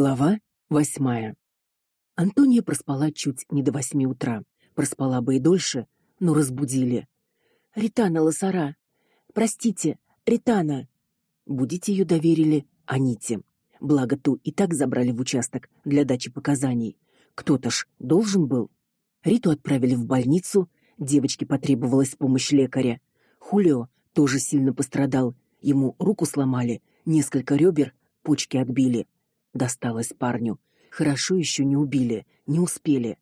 Глава восьмая. Антония проспала чуть не до восьми утра. Проспала бы и дольше, но разбудили. Ритана Лосара. Простите, Ритана. Будить ее доверили Аните. Благо ту и так забрали в участок для дачи показаний. Кто-то ж должен был. Риту отправили в больницу, девочке потребовалась помощь лекаря. Хулио тоже сильно пострадал. Ему руку сломали, несколько ребер, почки отбили досталось парню. Хорошо еще не убили, не успели.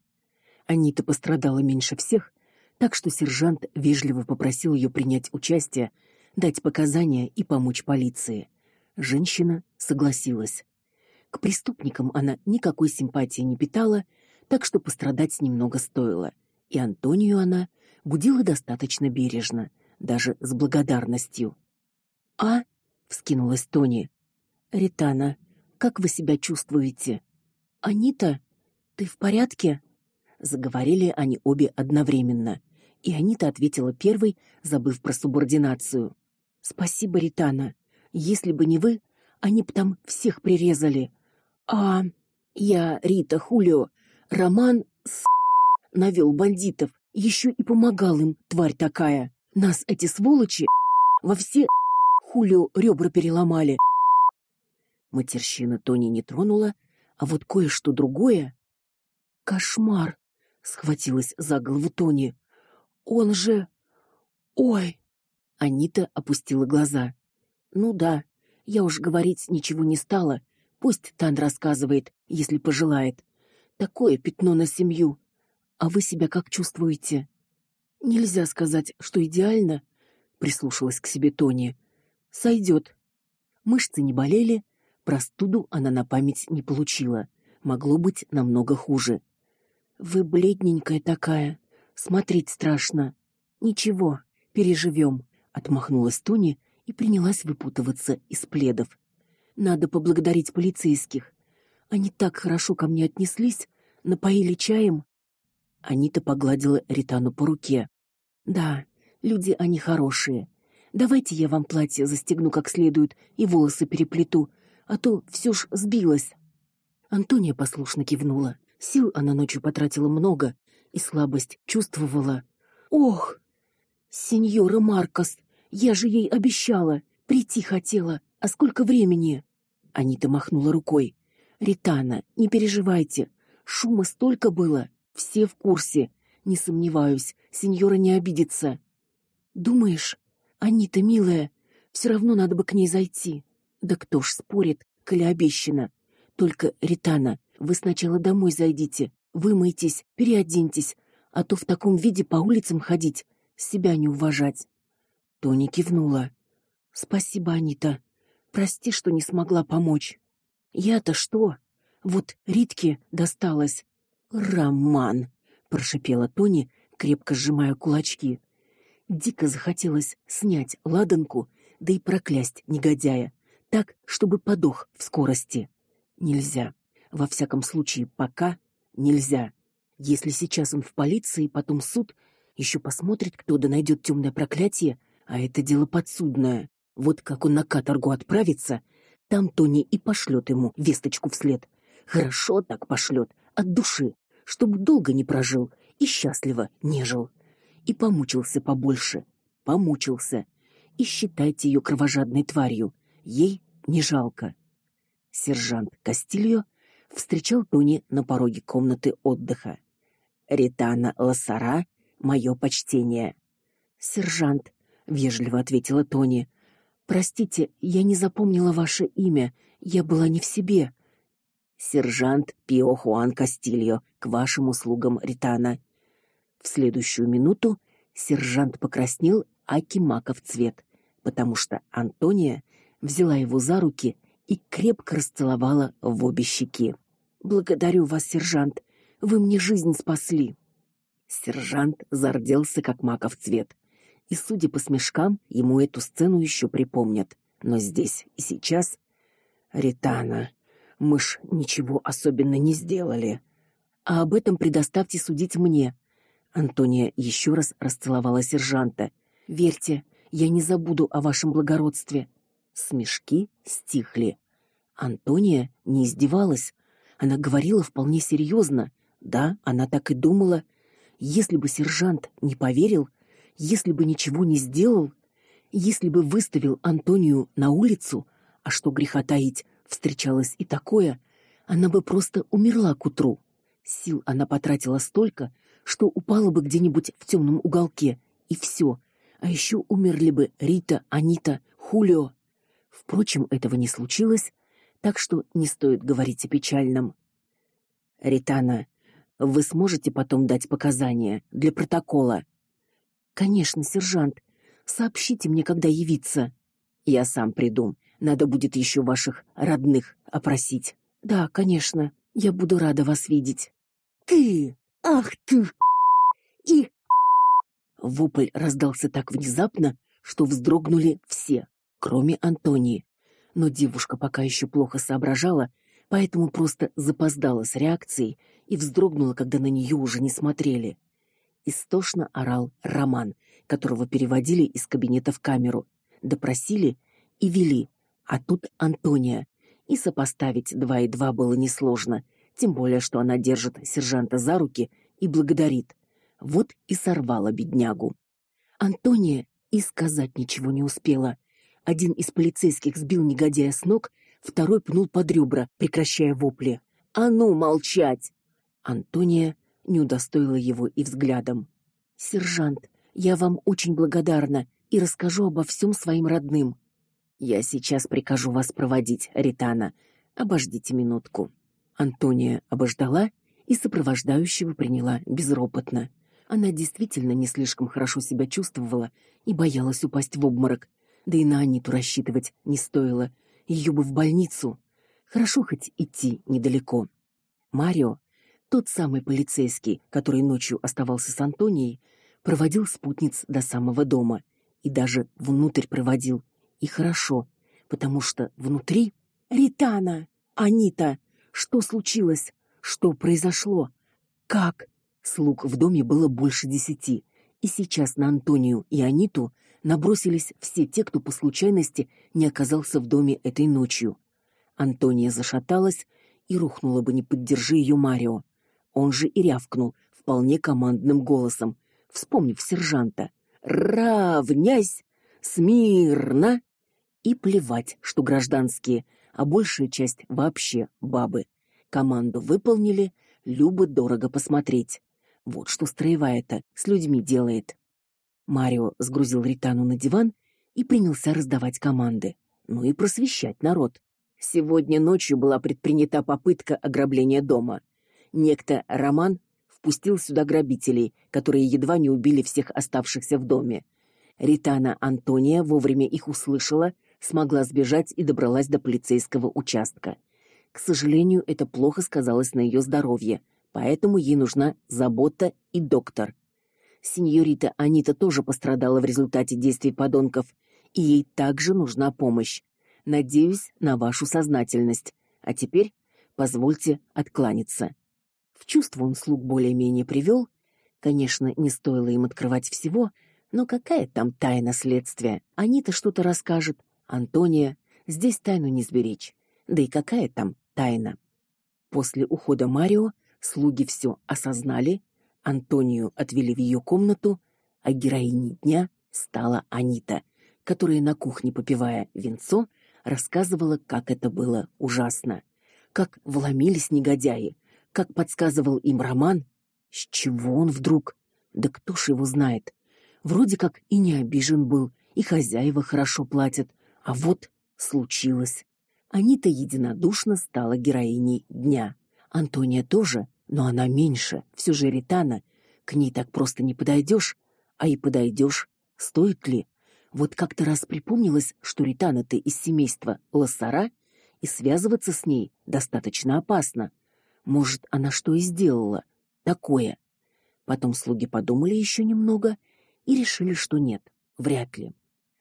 Анита пострадала меньше всех, так что сержант вежливо попросил ее принять участие, дать показания и помочь полиции. Женщина согласилась. К преступникам она никакой симпатии не питала, так что пострадать немного стоило. И Антонию она будила достаточно бережно, даже с благодарностью. "А?" вскинулась Тони. "Ритана, как вы себя чувствуете? Анита, ты в порядке? заговорили они обе одновременно, и Анита ответила первой, забыв про субординацию. Спасибо, Ритана. Если бы не вы, они бы там всех прирезали. А я, Рита Хулио, Роман с навел бандитов, еще и помогал им, тварь такая. Нас эти сволочи во все Хулио ребра переломали. Матерщина Тони не тронула, а вот кое-что другое. Кошмар, схватилась за голову Тони. Он же Ой. Анита опустила глаза. Ну да, я уж говорить ничего не стала. Пусть Тан рассказывает, если пожелает. Такое пятно на семью. А вы себя как чувствуете? Нельзя сказать, что идеально, прислушалась к себе Тони. Сойдет. Мышцы не болели, Простуду она на память не получила. Могло быть намного хуже. Вы бледненькая такая, смотреть страшно. Ничего, переживем. отмахнулась Тони и принялась выпутываться из пледов. Надо поблагодарить полицейских. Они так хорошо ко мне отнеслись, напоили чаем. Анита погладила Ритану по руке. Да, люди они хорошие. Давайте я вам платье застегну как следует и волосы переплету, а то все ж сбилась. Антония послушно кивнула. Сил она ночью потратила много и слабость чувствовала. Ох, сеньора Маркос, я же ей обещала, прийти хотела. А сколько времени? Анита махнула рукой. Ритана, не переживайте. Шума столько было, все в курсе. Не сомневаюсь, сеньора не обидится. Думаешь, Анита, милая, все равно надо бы к ней зайти. Да кто ж спорит, коли обещано. Только, Ритана, вы сначала домой зайдите, вымойтесь, переоденьтесь, а то в таком виде по улицам ходить, себя не уважать. Тони кивнула. Спасибо, Анита. Прости, что не смогла помочь. Я-то что? Вот Ритке досталось. Роман, прошипела Тони, крепко сжимая кулачки. Дико захотелось снять ладанку, да и проклясть негодяя так, чтобы подох в скорости. Нельзя. Во всяком случае, пока нельзя. Если сейчас он в полиции, потом суд, еще посмотрит, кто да найдет темное проклятие, а это дело подсудное. Вот как он на каторгу отправится, там Тони и пошлет ему весточку вслед. Хорошо так пошлет, от души, чтобы долго не прожил и счастливо не жил. И помучился побольше, помучился. И считайте ее кровожадной тварью. Ей не жалко. Сержант Кастильо встречал Тони на пороге комнаты отдыха. Ритана Лассара, мое почтение. Сержант, вежливо ответила Тони. Простите, я не запомнила ваше имя. Я была не в себе. Сержант Пио Хуан Кастильо, к вашим услугам, Ритана. В следующую минуту сержант покраснел, аки маков цвет, потому что Антония взяла его за руки и крепко расцеловала в обе щеки. Благодарю вас, сержант. Вы мне жизнь спасли. Сержант зарделся как маков цвет. И, судя по смешкам, ему эту сцену еще припомнят. Но здесь и сейчас Ритана, мы ж ничего особенно не сделали. А об этом предоставьте судить мне. Антония еще раз расцеловала сержанта. Верьте, я не забуду о вашем благородстве. Смешки стихли. Антония не издевалась. Она говорила вполне серьезно. Да, она так и думала. Если бы сержант не поверил, если бы ничего не сделал, если бы выставил Антонию на улицу, а что греха таить, встречалось и такое, она бы просто умерла к утру. Сил она потратила столько, что упала бы где-нибудь в темном уголке, и все. А еще умерли бы Рита, Анита, Хулио. Впрочем, этого не случилось, так что не стоит говорить о печальном. Ритана, вы сможете потом дать показания для протокола? Конечно, сержант. Сообщите мне, когда явиться. Я сам приду. Надо будет еще ваших родных опросить. Да, конечно. Я буду рада вас видеть. Ты! Ах ты! И Вопль раздался так внезапно, что вздрогнули все, кроме Антонии. Но девушка пока еще плохо соображала, поэтому просто запоздала с реакцией и вздрогнула, когда на нее уже не смотрели. Истошно орал Роман, которого переводили из кабинета в камеру, допросили и вели. А тут Антония. И сопоставить два и два было несложно, тем более что она держит сержанта за руки и благодарит. Вот и сорвала беднягу. Антония и сказать ничего не успела. Один из полицейских сбил негодяя с ног, второй пнул под ребра, прекращая вопли. А ну молчать. Антония не удостоила его и взглядом. Сержант, я вам очень благодарна и расскажу обо всем своим родным. Я сейчас прикажу вас проводить, Ритана. Обождите минутку. Антония обождала и сопровождающего приняла безропотно. Она действительно не слишком хорошо себя чувствовала и боялась упасть в обморок. Да и на Аниту рассчитывать не стоило. Ее бы в больницу. Хорошо хоть идти недалеко. Марио, тот самый полицейский, который ночью оставался с Антонией, проводил спутниц до самого дома и даже внутрь проводил. И хорошо, потому что внутри Ритана, Анита, что случилось? Что произошло? Как? Слуг в доме было больше десяти, и сейчас на Антонию и Аниту набросились все те, кто по случайности не оказался в доме этой ночью. Антония зашаталась и рухнула бы, не поддержи ее Марио. Он же и рявкнул вполне командным голосом, вспомнив сержанта: "Равняйсь! Смирно!" И плевать, что гражданские, а большая часть вообще бабы. Команду выполнили, любо дорого посмотреть. Вот что строевая-то с людьми делает. Марио сгрузил Ритану на диван и принялся раздавать команды. Ну и просвещать народ. Сегодня ночью была предпринята попытка ограбления дома. Некто Роман впустил сюда грабителей, которые едва не убили всех оставшихся в доме. Ритана Антония вовремя их услышала, смогла сбежать и добралась до полицейского участка. К сожалению, это плохо сказалось на ее здоровье поэтому ей нужна забота и доктор. Сеньорита Анита тоже пострадала в результате действий подонков, и ей также нужна помощь. Надеюсь на вашу сознательность. А теперь позвольте откланяться. В чувство он слуг более-менее привел. Конечно, не стоило им открывать всего, но какая там тайна следствия? Анита что-то расскажет, Антония, здесь тайну не сберечь. Да и какая там тайна? После ухода Марио Слуги все осознали, Антонию отвели в ее комнату, а героиней дня стала Анита, которая на кухне попивая винцо, рассказывала, как это было ужасно, как вломились негодяи, как подсказывал им Роман, с чего он вдруг? Да кто ж его знает? Вроде как и не обижен был, и хозяева хорошо платят, а вот случилось. Анита единодушно стала героиней дня. Антония тоже, но она меньше, все же Ритана, к ней так просто не подойдешь, а и подойдешь, стоит ли? Вот как-то раз припомнилось, что Ритана ты из семейства Лассара, и связываться с ней достаточно опасно. Может, она что и сделала такое. Потом слуги подумали еще немного и решили, что нет, вряд ли.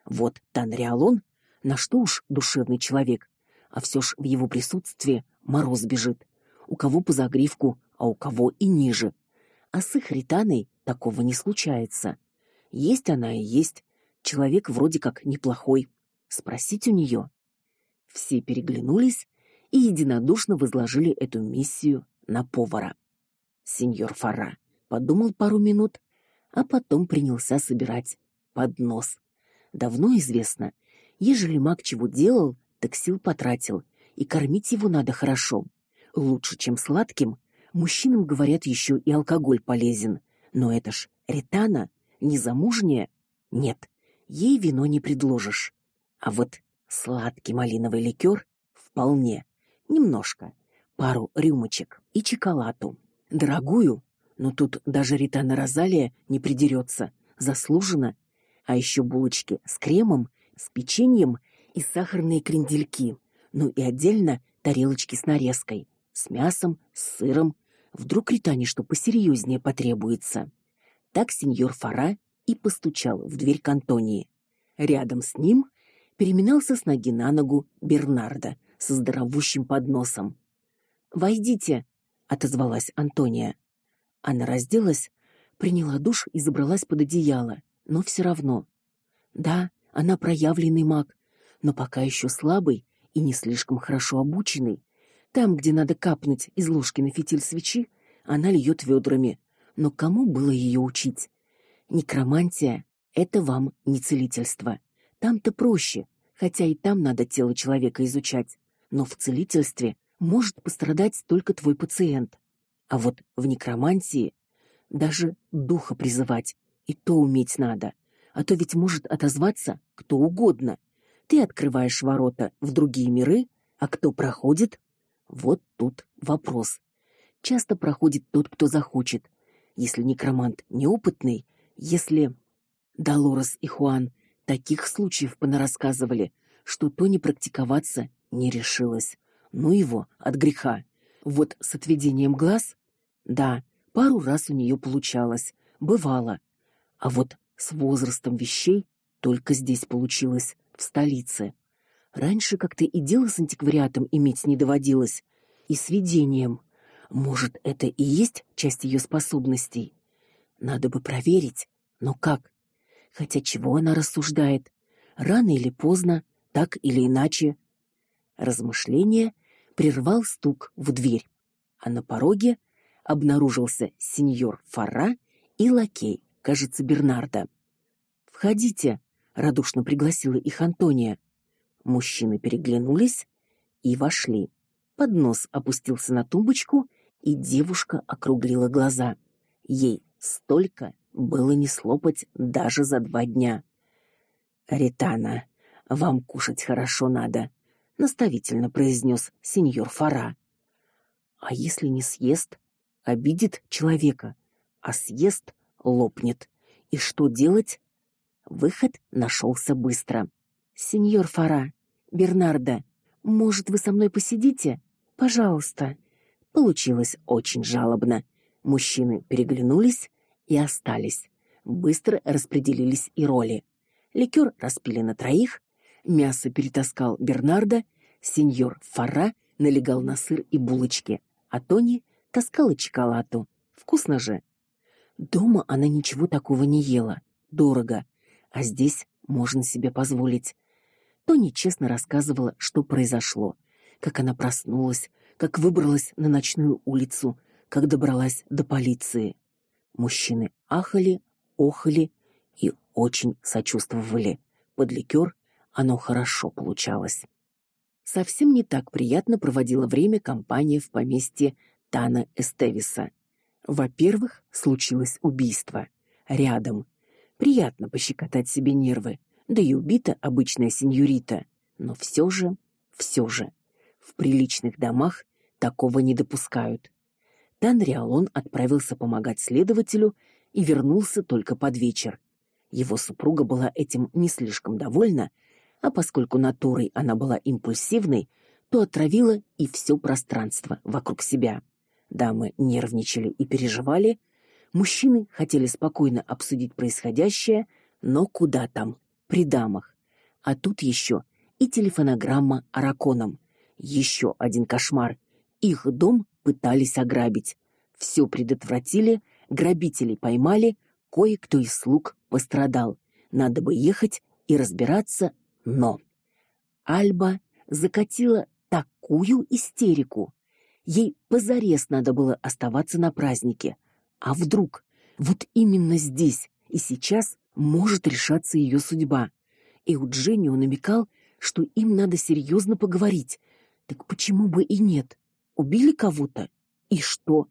Вот Танриалон, на что уж душевный человек, а все ж в его присутствии мороз бежит у кого по загривку, а у кого и ниже. А с их ританой такого не случается. Есть она и есть. Человек вроде как неплохой. Спросить у нее. Все переглянулись и единодушно возложили эту миссию на повара. Сеньор Фара подумал пару минут, а потом принялся собирать поднос. Давно известно, ежели маг чего делал, так сил потратил, и кормить его надо хорошо. Лучше, чем сладким. Мужчинам говорят еще и алкоголь полезен, но это ж Ритана, незамужняя. Нет, ей вино не предложишь. А вот сладкий малиновый ликер вполне. Немножко. Пару рюмочек и чоколаду. Дорогую, но тут даже Ритана Розалия не придерется. Заслуженно. А еще булочки с кремом, с печеньем и сахарные крендельки. Ну и отдельно тарелочки с нарезкой, с мясом, с сыром. Вдруг Ритане что посерьезнее потребуется. Так сеньор Фара и постучал в дверь к Антонии. Рядом с ним переминался с ноги на ногу Бернардо со здоровущим подносом. "Войдите", отозвалась Антония. Она разделась, приняла душ и забралась под одеяло, но все равно. Да, она проявленный маг, но пока еще слабый и не слишком хорошо обученный. Там, где надо капнуть из ложки на фитиль свечи, она льет ведрами. Но кому было ее учить? Некромантия это вам не целительство. Там-то проще, хотя и там надо тело человека изучать. Но в целительстве может пострадать только твой пациент. А вот в некромантии даже духа призывать и то уметь надо, а то ведь может отозваться кто угодно. Ты открываешь ворота в другие миры, а кто проходит? Вот тут вопрос. Часто проходит тот, кто захочет. Если некромант неопытный, если Долорес и Хуан таких случаев понарассказывали, что то не практиковаться не решилась. Ну его от греха. Вот с отведением глаз, да, пару раз у нее получалось, бывало. А вот с возрастом вещей только здесь получилось, в столице. Раньше как-то и дело с антиквариатом иметь не доводилось, и с видением. Может, это и есть часть ее способностей. Надо бы проверить, но как? Хотя чего она рассуждает? Рано или поздно, так или иначе. Размышление прервал стук в дверь, а на пороге обнаружился сеньор Фара и лакей, кажется, Бернардо. "Входите", радушно пригласила их Антония. Мужчины переглянулись и вошли. Поднос опустился на тумбочку, и девушка округлила глаза. Ей столько было не слопать даже за два дня. Ритана, вам кушать хорошо надо, наставительно произнес сеньор Фара. А если не съест, обидит человека, а съест лопнет. И что делать? Выход нашелся быстро. Сеньор Фара, Бернардо, может, вы со мной посидите? Пожалуйста. Получилось очень жалобно. Мужчины переглянулись и остались. Быстро распределились и роли. Ликер распили на троих, мясо перетаскал Бернардо, сеньор Фара налегал на сыр и булочки, а Тони таскала чоколаду. Вкусно же. Дома она ничего такого не ела. Дорого. А здесь можно себе позволить. Тони честно рассказывала, что произошло, как она проснулась, как выбралась на ночную улицу, как добралась до полиции. Мужчины ахали, охали и очень сочувствовали. Под ликер оно хорошо получалось. Совсем не так приятно проводила время компания в поместье Тана Эстевиса. Во-первых, случилось убийство рядом. Приятно пощекотать себе нервы. Да и убита обычная сеньорита, но все же, все же в приличных домах такого не допускают. Тан Риалон отправился помогать следователю и вернулся только под вечер. Его супруга была этим не слишком довольна, а поскольку натурой она была импульсивной, то отравила и все пространство вокруг себя. Дамы нервничали и переживали, мужчины хотели спокойно обсудить происходящее, но куда там, при дамах. А тут еще и телефонограмма араконом. Еще один кошмар. Их дом пытались ограбить. Все предотвратили, грабителей поймали, кое-кто из слуг пострадал. Надо бы ехать и разбираться, но Альба закатила такую истерику. Ей позарез надо было оставаться на празднике. А вдруг вот именно здесь и сейчас может решаться ее судьба. И у Дженни он намекал, что им надо серьезно поговорить. Так почему бы и нет? Убили кого-то? И что?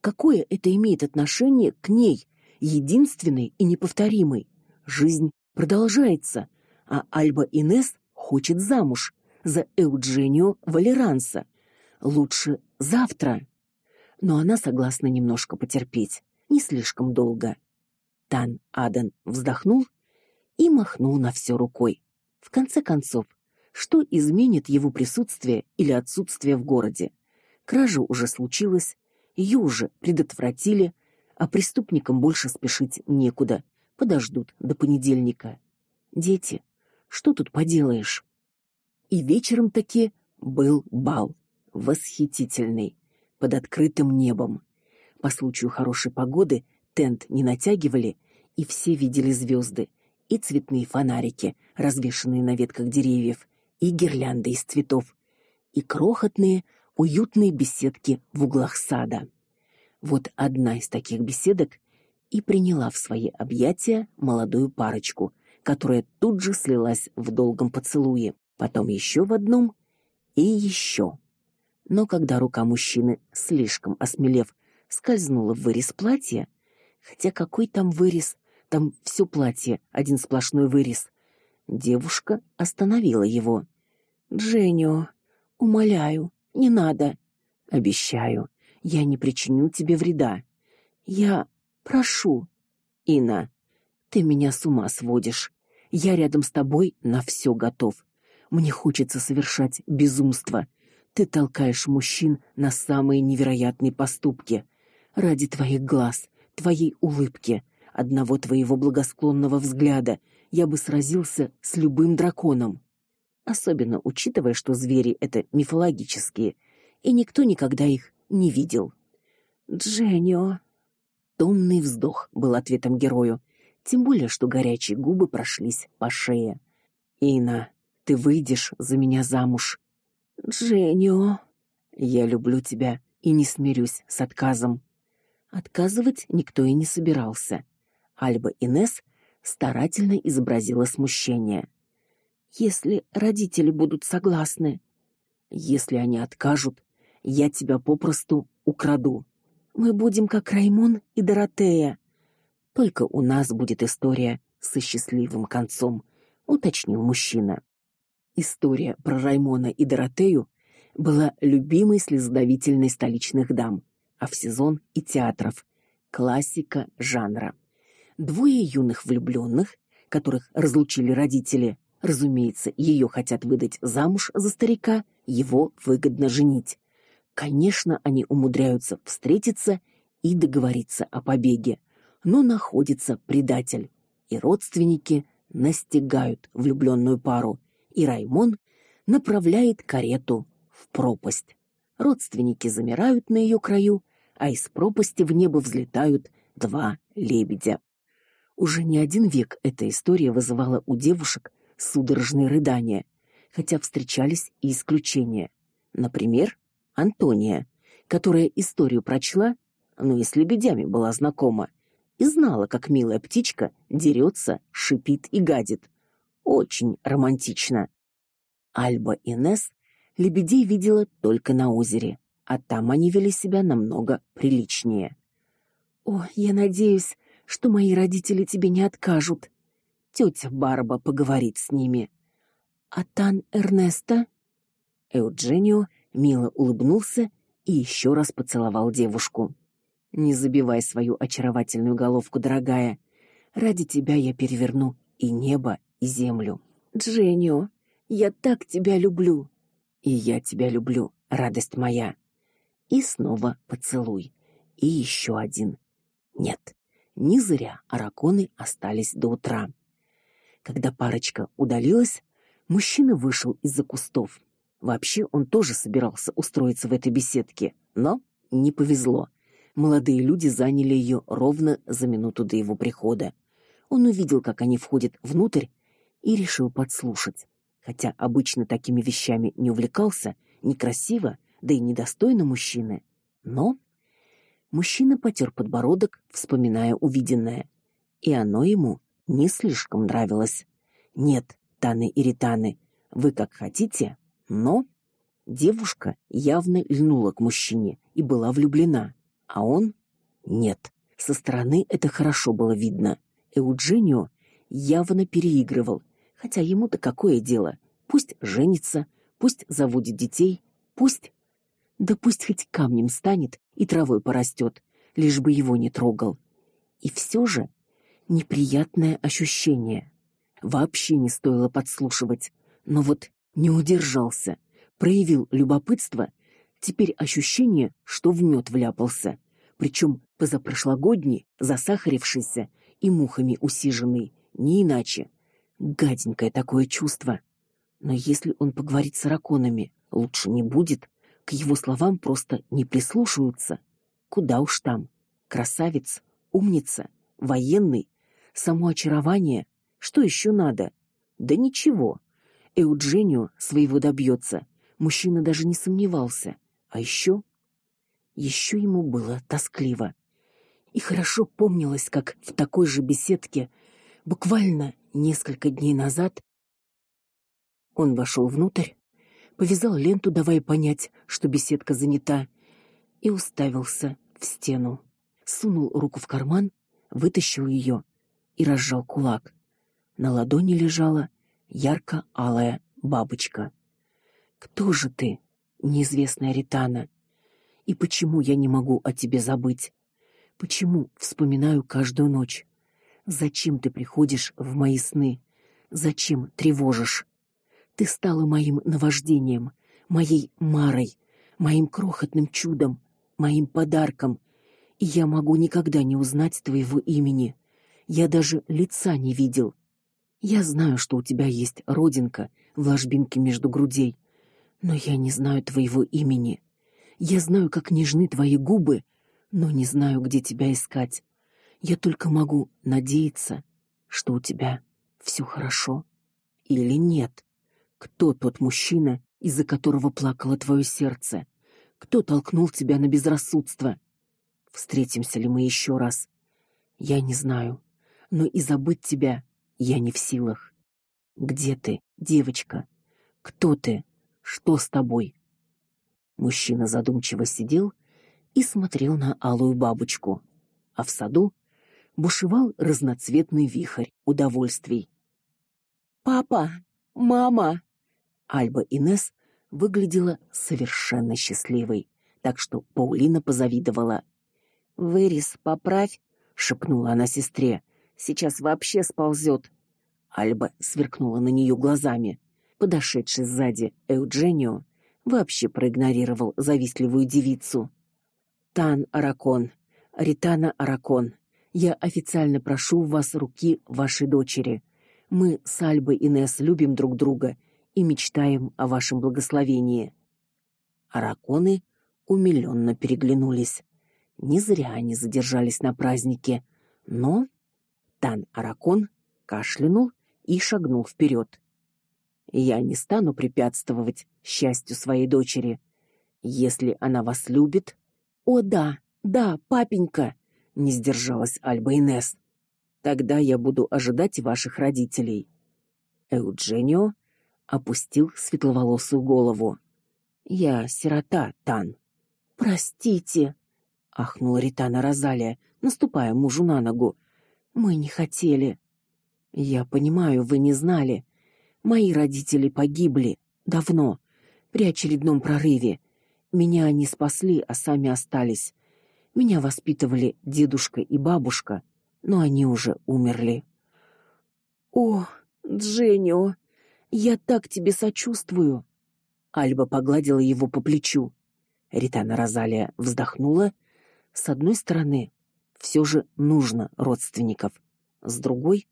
Какое это имеет отношение к ней, единственной и неповторимой? Жизнь продолжается, а Альба Инес хочет замуж за Эудженио Валеранса. Лучше завтра. Но она согласна немножко потерпеть, не слишком долго. Тан Адан вздохнул и махнул на все рукой. В конце концов, что изменит его присутствие или отсутствие в городе? Кража уже случилась, ее уже предотвратили, а преступникам больше спешить некуда. Подождут до понедельника. Дети, что тут поделаешь? И вечером таки был бал, восхитительный, под открытым небом. По случаю хорошей погоды тент не натягивали, и все видели звезды, и цветные фонарики, развешанные на ветках деревьев, и гирлянды из цветов, и крохотные, уютные беседки в углах сада. Вот одна из таких беседок и приняла в свои объятия молодую парочку, которая тут же слилась в долгом поцелуе, потом еще в одном и еще. Но когда рука мужчины, слишком осмелев, скользнула в вырез платья, хотя какой там вырез, там все платье один сплошной вырез, девушка остановила его. Дженнио, умоляю, не надо. Обещаю, я не причиню тебе вреда. Я прошу. Ина, ты меня с ума сводишь. Я рядом с тобой на все готов. Мне хочется совершать безумство. Ты толкаешь мужчин на самые невероятные поступки ради твоих глаз, твоей улыбки, одного твоего благосклонного взгляда. Я бы сразился с любым драконом. Особенно учитывая, что звери это мифологические, и никто никогда их не видел. Дженнио. Томный вздох был ответом герою тем более что горячие губы прошлись по шее. Ина, ты выйдешь за меня замуж. Дженнио, я люблю тебя и не смирюсь с отказом. Отказывать никто и не собирался. Альба Инес старательно изобразила смущение. Если родители будут согласны, если они откажут, я тебя попросту украду. Мы будем как Раймон и Доротея. Только у нас будет история со счастливым концом, уточнил мужчина. История про Раймона и Доротею была любимой слезодавительной столичных дам, а в сезон и театров классика жанра. Двое юных влюбленных, которых разлучили родители, разумеется, ее хотят выдать замуж за старика, его выгодно женить. Конечно, они умудряются встретиться и договориться о побеге но находится предатель, и родственники настигают влюбленную пару, и Раймон направляет карету в пропасть. Родственники замирают на ее краю, а из пропасти в небо взлетают два лебедя. Уже не один век эта история вызывала у девушек судорожные рыдания, хотя встречались и исключения. Например, Антония, которая историю прочла, но и с лебедями была знакома, и знала, как милая птичка дерется, шипит и гадит. Очень романтично. Альба и Нес лебедей видела только на озере, а там они вели себя намного приличнее. О, я надеюсь, что мои родители тебе не откажут. Тетя Барба поговорит с ними. А Тан Эрнеста? Эудженио мило улыбнулся и еще раз поцеловал девушку. Не забивай свою очаровательную головку, дорогая. Ради тебя я переверну и небо, и землю. Дженнио, я так тебя люблю. И я тебя люблю, радость моя. И снова поцелуй. И еще один. Нет, не зря араконы остались до утра. Когда парочка удалилась, мужчина вышел из-за кустов. Вообще он тоже собирался устроиться в этой беседке, но не повезло. Молодые люди заняли ее ровно за минуту до его прихода. Он увидел, как они входят внутрь, и решил подслушать. Хотя обычно такими вещами не увлекался, некрасиво, да и недостойно мужчины. Но мужчина потер подбородок, вспоминая увиденное, и оно ему не слишком нравилось. Нет, Таны и Ританы, вы как хотите, но девушка явно льнула к мужчине и была влюблена, а он нет. Со стороны это хорошо было видно. Эудженио явно переигрывал, хотя ему-то какое дело? Пусть женится, пусть заводит детей, пусть да пусть хоть камнем станет и травой порастет, лишь бы его не трогал. И все же неприятное ощущение. Вообще не стоило подслушивать, но вот не удержался, проявил любопытство. Теперь ощущение, что в мед вляпался, причем позапрошлогодний, засахарившийся и мухами усиженный, не иначе. Гаденькое такое чувство. Но если он поговорит с раконами, лучше не будет. К его словам просто не прислушиваются. Куда уж там. Красавец, умница, военный, само очарование. Что еще надо? Да ничего. Эудженио своего добьется. Мужчина даже не сомневался. А еще еще ему было тоскливо. И хорошо помнилось, как в такой же беседке буквально несколько дней назад он вошел внутрь, повязал ленту, давая понять, что беседка занята, и уставился в стену. Сунул руку в карман, вытащил ее и разжал кулак. На ладони лежала ярко-алая бабочка. Кто же ты, неизвестная Ритана? И почему я не могу о тебе забыть? Почему вспоминаю каждую ночь? Зачем ты приходишь в мои сны? Зачем тревожишь? Ты стала моим наваждением, моей марой, моим крохотным чудом, моим подарком, и я могу никогда не узнать твоего имени. Я даже лица не видел. Я знаю, что у тебя есть родинка в ложбинке между грудей, но я не знаю твоего имени. Я знаю, как нежны твои губы, но не знаю, где тебя искать. Я только могу надеяться, что у тебя все хорошо или нет. Кто тот мужчина, из-за которого плакало твое сердце? Кто толкнул тебя на безрассудство? Встретимся ли мы еще раз? Я не знаю, но и забыть тебя я не в силах. Где ты, девочка? Кто ты? Что с тобой? Мужчина задумчиво сидел и смотрел на алую бабочку, а в саду бушевал разноцветный вихрь удовольствий. Папа, мама. Альба Инес выглядела совершенно счастливой, так что Паулина позавидовала. Вырис поправь, шепнула она сестре. Сейчас вообще сползет. Альба сверкнула на нее глазами. Подошедший сзади Эудженио вообще проигнорировал завистливую девицу. Тан Аракон, Ритана Аракон, я официально прошу у вас руки вашей дочери. Мы с Альбой и Нес любим друг друга и мечтаем о вашем благословении. Араконы умилённо переглянулись. Не зря они задержались на празднике, но Тан Аракон кашлянул и шагнул вперед. Я не стану препятствовать счастью своей дочери. Если она вас любит, о да, да, папенька, не сдержалась Альба Инес. Тогда я буду ожидать ваших родителей. Эудженио опустил светловолосую голову. Я сирота, Тан. Простите, ахнула Ритана Розалия, наступая мужу на ногу. Мы не хотели. Я понимаю, вы не знали. Мои родители погибли давно, при очередном прорыве. Меня они спасли, а сами остались. Меня воспитывали дедушка и бабушка, но они уже умерли. О, Дженнио, я так тебе сочувствую. Альба погладила его по плечу. Ритана Розалия вздохнула. С одной стороны, все же нужно родственников, с другой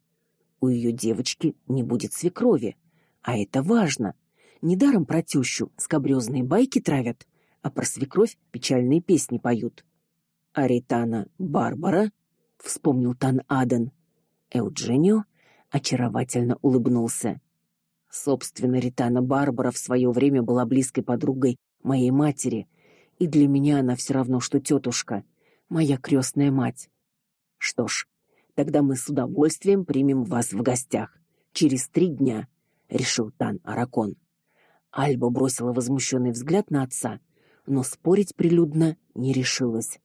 у ее девочки не будет свекрови. А это важно. Недаром про тещу скабрёзные байки травят, а про свекровь печальные песни поют. Аритана Барбара, вспомнил Тан Аден. Эудженио очаровательно улыбнулся. Собственно, Ритана Барбара в свое время была близкой подругой моей матери, и для меня она все равно что тетушка, моя крестная мать. Что ж, тогда мы с удовольствием примем вас в гостях через три дня, решил Тан Аракон. Альба бросила возмущенный взгляд на отца, но спорить прилюдно не решилась.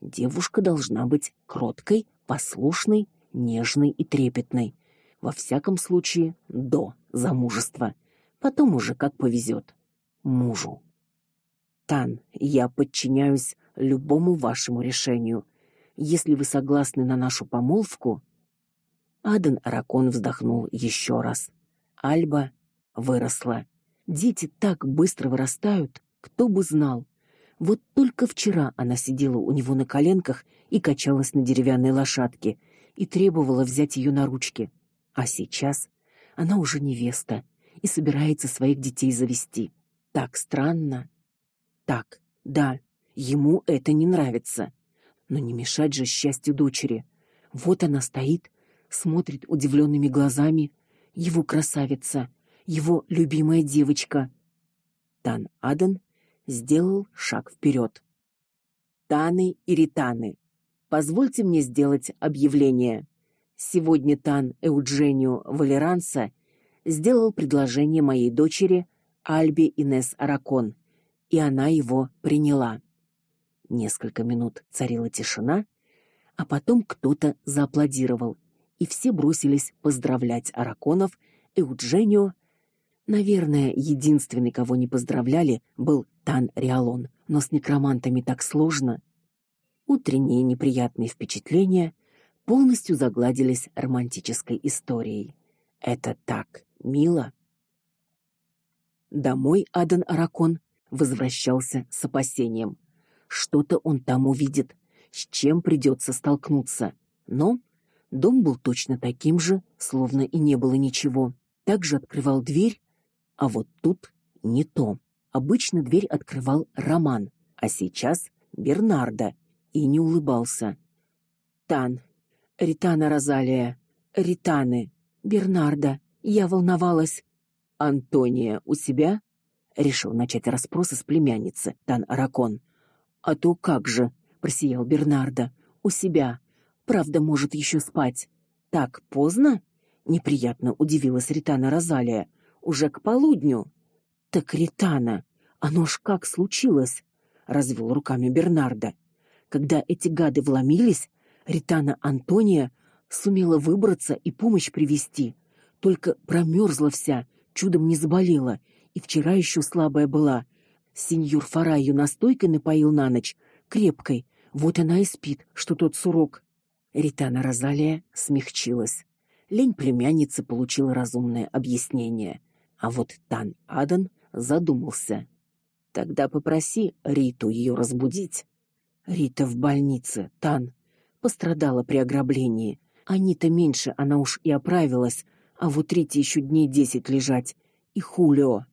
Девушка должна быть кроткой, послушной, нежной и трепетной. Во всяком случае, до замужества. Потом уже как повезет. Мужу. Тан, я подчиняюсь любому вашему решению. Если вы согласны на нашу помолвку, Аден Аракон вздохнул еще раз. Альба выросла. Дети так быстро вырастают, кто бы знал. Вот только вчера она сидела у него на коленках и качалась на деревянной лошадке и требовала взять ее на ручки. А сейчас она уже невеста и собирается своих детей завести. Так странно. Так, да, ему это не нравится. Но не мешать же счастью дочери. Вот она стоит, смотрит удивленными глазами, его красавица, его любимая девочка. Тан Аден сделал шаг вперед. Таны и Ританы, позвольте мне сделать объявление. Сегодня Тан Эудженио Валеранса сделал предложение моей дочери Альбе Инес Аракон, и она его приняла. Несколько минут царила тишина, а потом кто-то зааплодировал, и все бросились поздравлять Араконов Эудженио Наверное, единственный, кого не поздравляли, был Тан Риалон, но с некромантами так сложно. Утренние неприятные впечатления полностью загладились романтической историей. Это так мило. Домой Адан Аракон возвращался с опасением. Что-то он там увидит, с чем придется столкнуться. Но дом был точно таким же, словно и не было ничего. Также открывал дверь а вот тут не то. Обычно дверь открывал Роман, а сейчас Бернарда и не улыбался. Тан, Ритана Розалия, Ританы, Бернарда. Я волновалась. Антония у себя? Решил начать расспросы с племянницы Тан Аракон. А то как же, просиял Бернарда. У себя. Правда, может еще спать. Так поздно? Неприятно удивилась Ритана Розалия уже к полудню. Так Ритана, оно ж как случилось, развел руками Бернарда. Когда эти гады вломились, Ритана Антония сумела выбраться и помощь привести. Только промерзла вся, чудом не заболела, и вчера еще слабая была. Сеньор Фара ее настойкой напоил на ночь, крепкой. Вот она и спит, что тот сурок. Ритана Розалия смягчилась. Лень племянницы получила разумное объяснение. А вот Тан Адан задумался. Тогда попроси Риту ее разбудить. Рита в больнице, Тан пострадала при ограблении. Анита меньше, она уж и оправилась, а вот Рите еще дней десять лежать. И Хулио.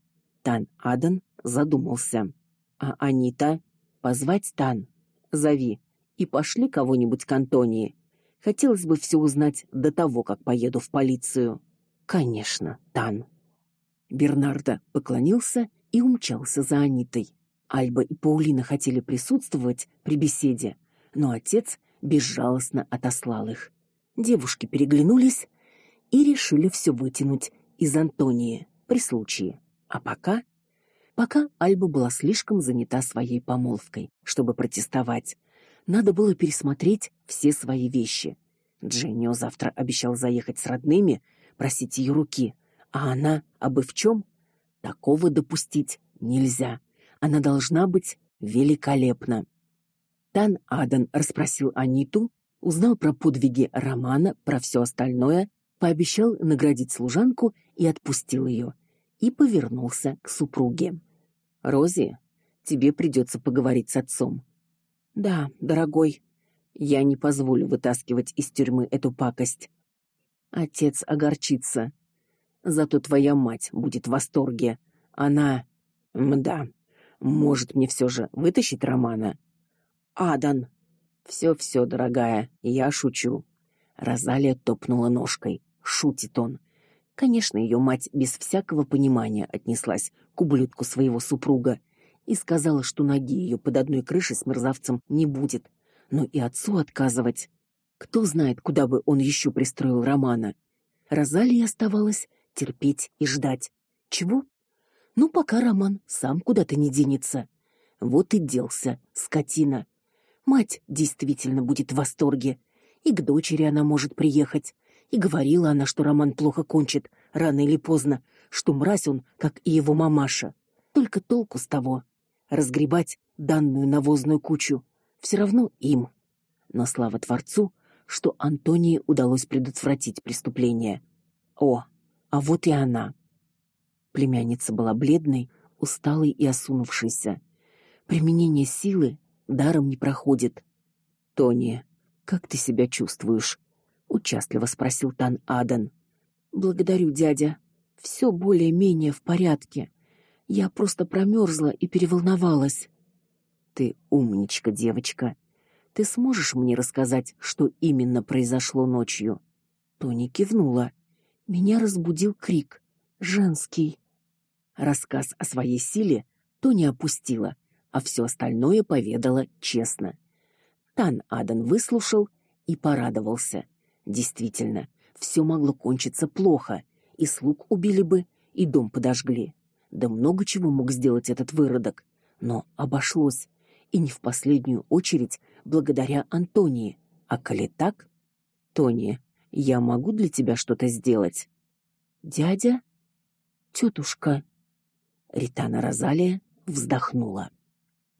Тан Адан задумался. А Анита позвать Тан. Зови и пошли кого-нибудь к Антонии. Хотелось бы все узнать до того, как поеду в полицию. Конечно, Тан. Бернардо поклонился и умчался за Анитой. Альба и Паулина хотели присутствовать при беседе, но отец безжалостно отослал их. Девушки переглянулись и решили все вытянуть из Антонии при случае. А пока пока Альба была слишком занята своей помолвкой, чтобы протестовать. Надо было пересмотреть все свои вещи. Дженнио завтра обещал заехать с родными, просить ее руки, а она, абы в чем, такого допустить нельзя. Она должна быть великолепна. Тан Адан расспросил Аниту, узнал про подвиги Романа, про все остальное, пообещал наградить служанку и отпустил ее, и повернулся к супруге. Рози, тебе придется поговорить с отцом. Да, дорогой, я не позволю вытаскивать из тюрьмы эту пакость. Отец огорчится. Зато твоя мать будет в восторге. Она, мда, может мне все же вытащить Романа. Адан, все-все, дорогая, я шучу. Розалия топнула ножкой. Шутит он. Конечно, ее мать без всякого понимания отнеслась к ублюдку своего супруга и сказала, что ноги ее под одной крышей с мерзавцем не будет. Но и отцу отказывать. Кто знает, куда бы он еще пристроил Романа. Розалии оставалось терпеть и ждать. Чего? Ну, пока Роман сам куда-то не денется. Вот и делся, скотина. Мать действительно будет в восторге, и к дочери она может приехать. И говорила она, что Роман плохо кончит, рано или поздно, что мразь он, как и его мамаша. Только толку с того разгребать данную навозную кучу все равно им. Но слава творцу, что Антонии удалось предотвратить преступление. О, а вот и она. Племянница была бледной, усталой и осунувшейся. Применение силы даром не проходит. Тони, как ты себя чувствуешь? участливо спросил Тан Адан. Благодарю, дядя. Все более-менее в порядке. Я просто промерзла и переволновалась. Ты умничка, девочка. Ты сможешь мне рассказать, что именно произошло ночью? Тони кивнула. Меня разбудил крик, женский. Рассказ о своей силе Тони опустила, а все остальное поведала честно. Тан Адан выслушал и порадовался. Действительно, все могло кончиться плохо, и слуг убили бы, и дом подожгли. Да много чего мог сделать этот выродок, но обошлось, и не в последнюю очередь благодаря Антонии. А коли так, Тони, я могу для тебя что-то сделать. Дядя, тетушка. Ритана Розалия вздохнула.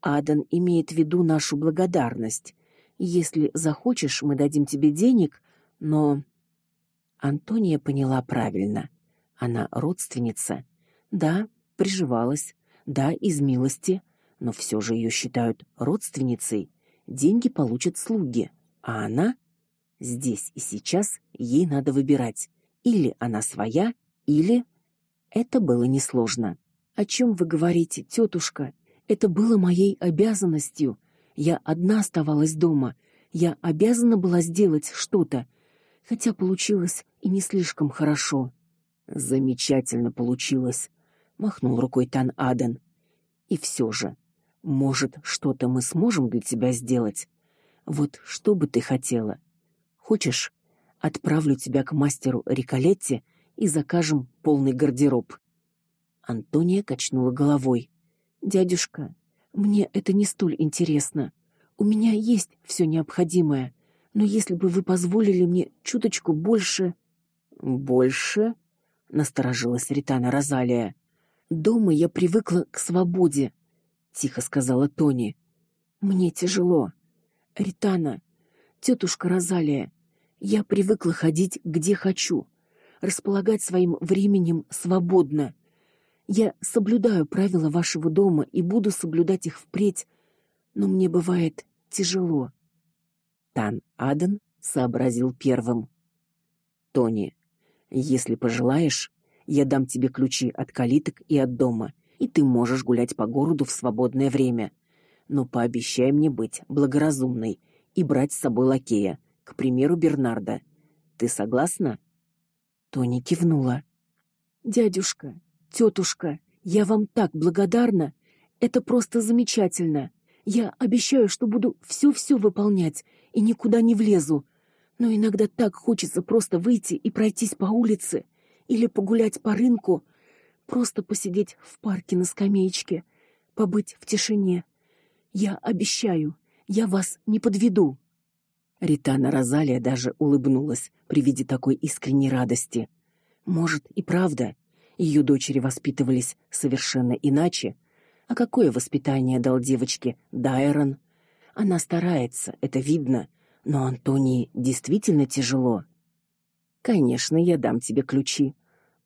Адан имеет в виду нашу благодарность. Если захочешь, мы дадим тебе денег, но Антония поняла правильно. Она родственница. Да, приживалась. Да, из милости, но все же ее считают родственницей. Деньги получат слуги, а она здесь и сейчас ей надо выбирать: или она своя, или это было несложно. О чем вы говорите, тетушка? Это было моей обязанностью. Я одна оставалась дома. Я обязана была сделать что-то хотя получилось и не слишком хорошо. Замечательно получилось, махнул рукой Тан Аден. И все же, может, что-то мы сможем для тебя сделать? Вот что бы ты хотела? Хочешь, отправлю тебя к мастеру Риколетти и закажем полный гардероб. Антония качнула головой. Дядюшка, мне это не столь интересно. У меня есть все необходимое. Но если бы вы позволили мне чуточку больше больше, насторожилась Ритана Розалия. Дома я привыкла к свободе, тихо сказала Тони. Мне тяжело. Ритана, тетушка Розалия, я привыкла ходить где хочу, располагать своим временем свободно. Я соблюдаю правила вашего дома и буду соблюдать их впредь, но мне бывает тяжело. Тан Аден сообразил первым. Тони, если пожелаешь, я дам тебе ключи от калиток и от дома, и ты можешь гулять по городу в свободное время. Но пообещай мне быть благоразумной и брать с собой лакея, к примеру, Бернарда. Ты согласна? Тони кивнула. Дядюшка, тетушка, я вам так благодарна. Это просто замечательно. Я обещаю, что буду все-все выполнять и никуда не влезу. Но иногда так хочется просто выйти и пройтись по улице или погулять по рынку, просто посидеть в парке на скамеечке, побыть в тишине. Я обещаю, я вас не подведу. Ритана Розалия даже улыбнулась при виде такой искренней радости. Может, и правда, ее дочери воспитывались совершенно иначе, а какое воспитание дал девочке Дайрон? Она старается, это видно, но Антонии действительно тяжело. Конечно, я дам тебе ключи,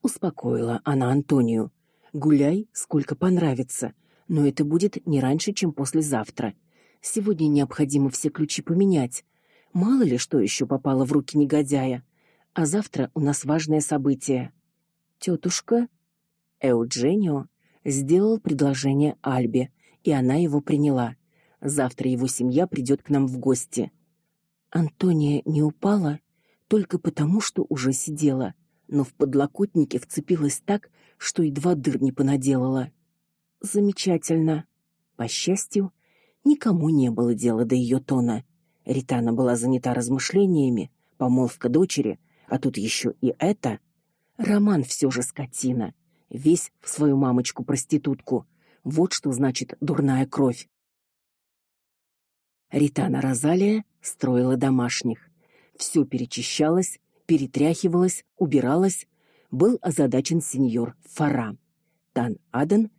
успокоила она Антонию. Гуляй, сколько понравится, но это будет не раньше, чем послезавтра. Сегодня необходимо все ключи поменять. Мало ли что еще попало в руки негодяя. А завтра у нас важное событие. Тетушка Эудженио сделал предложение Альбе, и она его приняла. Завтра его семья придет к нам в гости. Антония не упала только потому, что уже сидела. но в подлокотнике вцепилась так, что едва дыр не понаделала. Замечательно. По счастью, никому не было дела до ее тона. Ритана была занята размышлениями, помолвка дочери, а тут еще и это. Роман все же скотина, весь в свою мамочку-проститутку. Вот что значит дурная кровь. Ритана Розалия строила домашних. Все перечищалось, перетряхивалось, убиралось. Был озадачен сеньор Фара. Тан Аден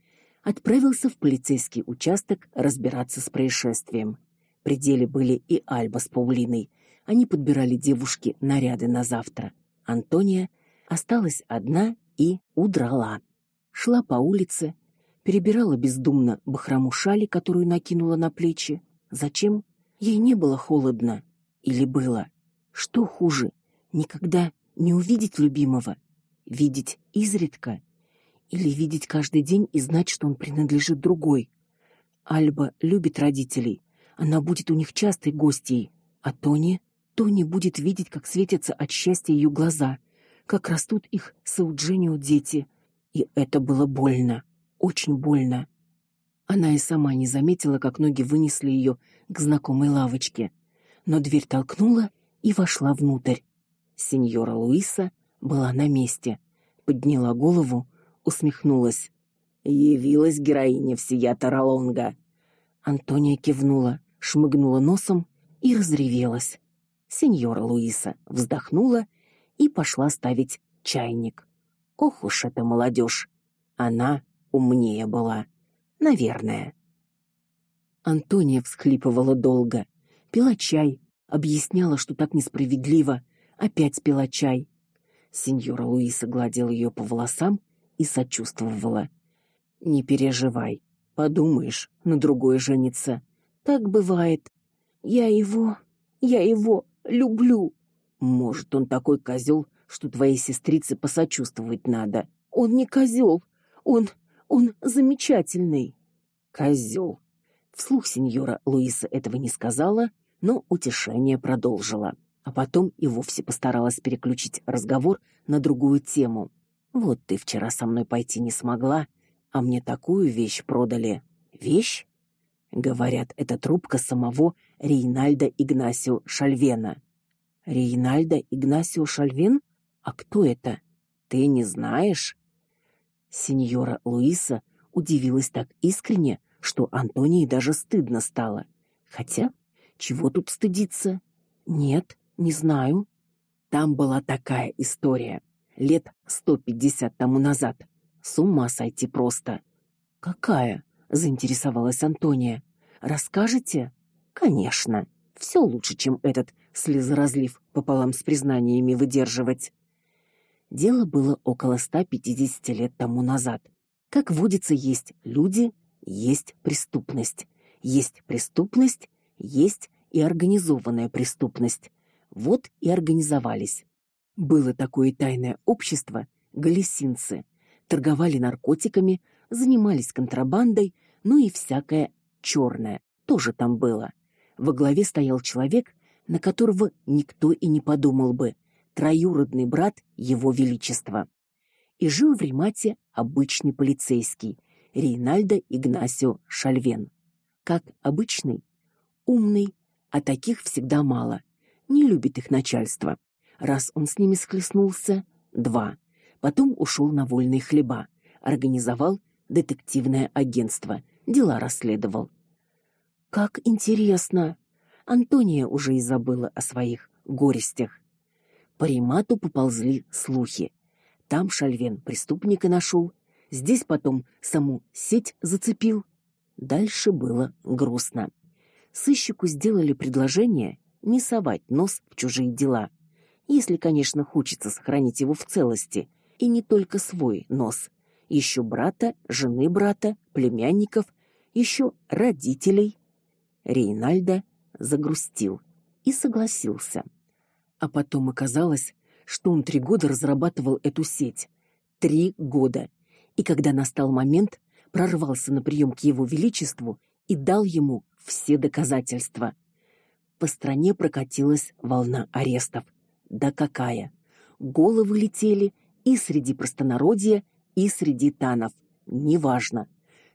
отправился в полицейский участок разбираться с происшествием. При деле были и Альба с Паулиной. Они подбирали девушке наряды на завтра. Антония осталась одна и удрала. Шла по улице, перебирала бездумно бахрому шали, которую накинула на плечи. Зачем? Ей не было холодно или было? Что хуже? Никогда не увидеть любимого, видеть изредка или видеть каждый день и знать, что он принадлежит другой. Альба любит родителей. Она будет у них частой гостьей. А Тони, Тони будет видеть, как светятся от счастья ее глаза, как растут их с Eugenio дети. И это было больно, очень больно. Она и сама не заметила, как ноги вынесли ее к знакомой лавочке, но дверь толкнула и вошла внутрь. Сеньора Луиса была на месте, подняла голову усмехнулась. Явилась героиня всея Таралонга. Антония кивнула, шмыгнула носом и разревелась. Сеньора Луиса вздохнула и пошла ставить чайник. Ох уж эта молодежь! Она умнее была, наверное. Антония всхлипывала долго, пила чай, объясняла, что так несправедливо, опять пила чай. Сеньора Луиса гладила ее по волосам и сочувствовала. Не переживай, подумаешь, на другой женится. Так бывает. Я его, я его люблю. Может, он такой козел, что твоей сестрице посочувствовать надо. Он не козел, он, он замечательный. Козел. Вслух сеньора Луиса этого не сказала, но утешение продолжила, а потом и вовсе постаралась переключить разговор на другую тему. Вот ты вчера со мной пойти не смогла, а мне такую вещь продали. Вещь? Говорят, это трубка самого Рейнальда Игнасио Шальвена. Рейнальда Игнасио Шальвен? А кто это? Ты не знаешь? Сеньора Луиса удивилась так искренне, что Антонии даже стыдно стало. Хотя, чего тут стыдиться? Нет, не знаю. Там была такая история лет сто пятьдесят тому назад. С ума сойти просто. Какая? заинтересовалась Антония. Расскажете? Конечно. Все лучше, чем этот слезоразлив пополам с признаниями выдерживать. Дело было около 150 лет тому назад. Как водится, есть люди, есть преступность. Есть преступность, есть и организованная преступность. Вот и организовались. Было такое тайное общество галисинцы. Торговали наркотиками, занимались контрабандой, ну и всякое черное тоже там было. Во главе стоял человек, на которого никто и не подумал бы, троюродный брат его величества. И жил в Римате обычный полицейский Рейнальдо Игнасио Шальвен. Как обычный, умный, а таких всегда мало. Не любит их начальство. Раз он с ними схлестнулся, два. Потом ушел на вольные хлеба, организовал детективное агентство, дела расследовал. Как интересно. Антония уже и забыла о своих горестях. По Римату поползли слухи. Там Шальвен преступника нашел, здесь потом саму сеть зацепил. Дальше было грустно. Сыщику сделали предложение не совать нос в чужие дела если, конечно, хочется сохранить его в целости, и не только свой нос, еще брата, жены брата, племянников, еще родителей. Рейнальдо загрустил и согласился. А потом оказалось, что он три года разрабатывал эту сеть. Три года. И когда настал момент, прорвался на прием к его величеству и дал ему все доказательства. По стране прокатилась волна арестов. Да какая! Головы летели и среди простонародья, и среди танов, неважно.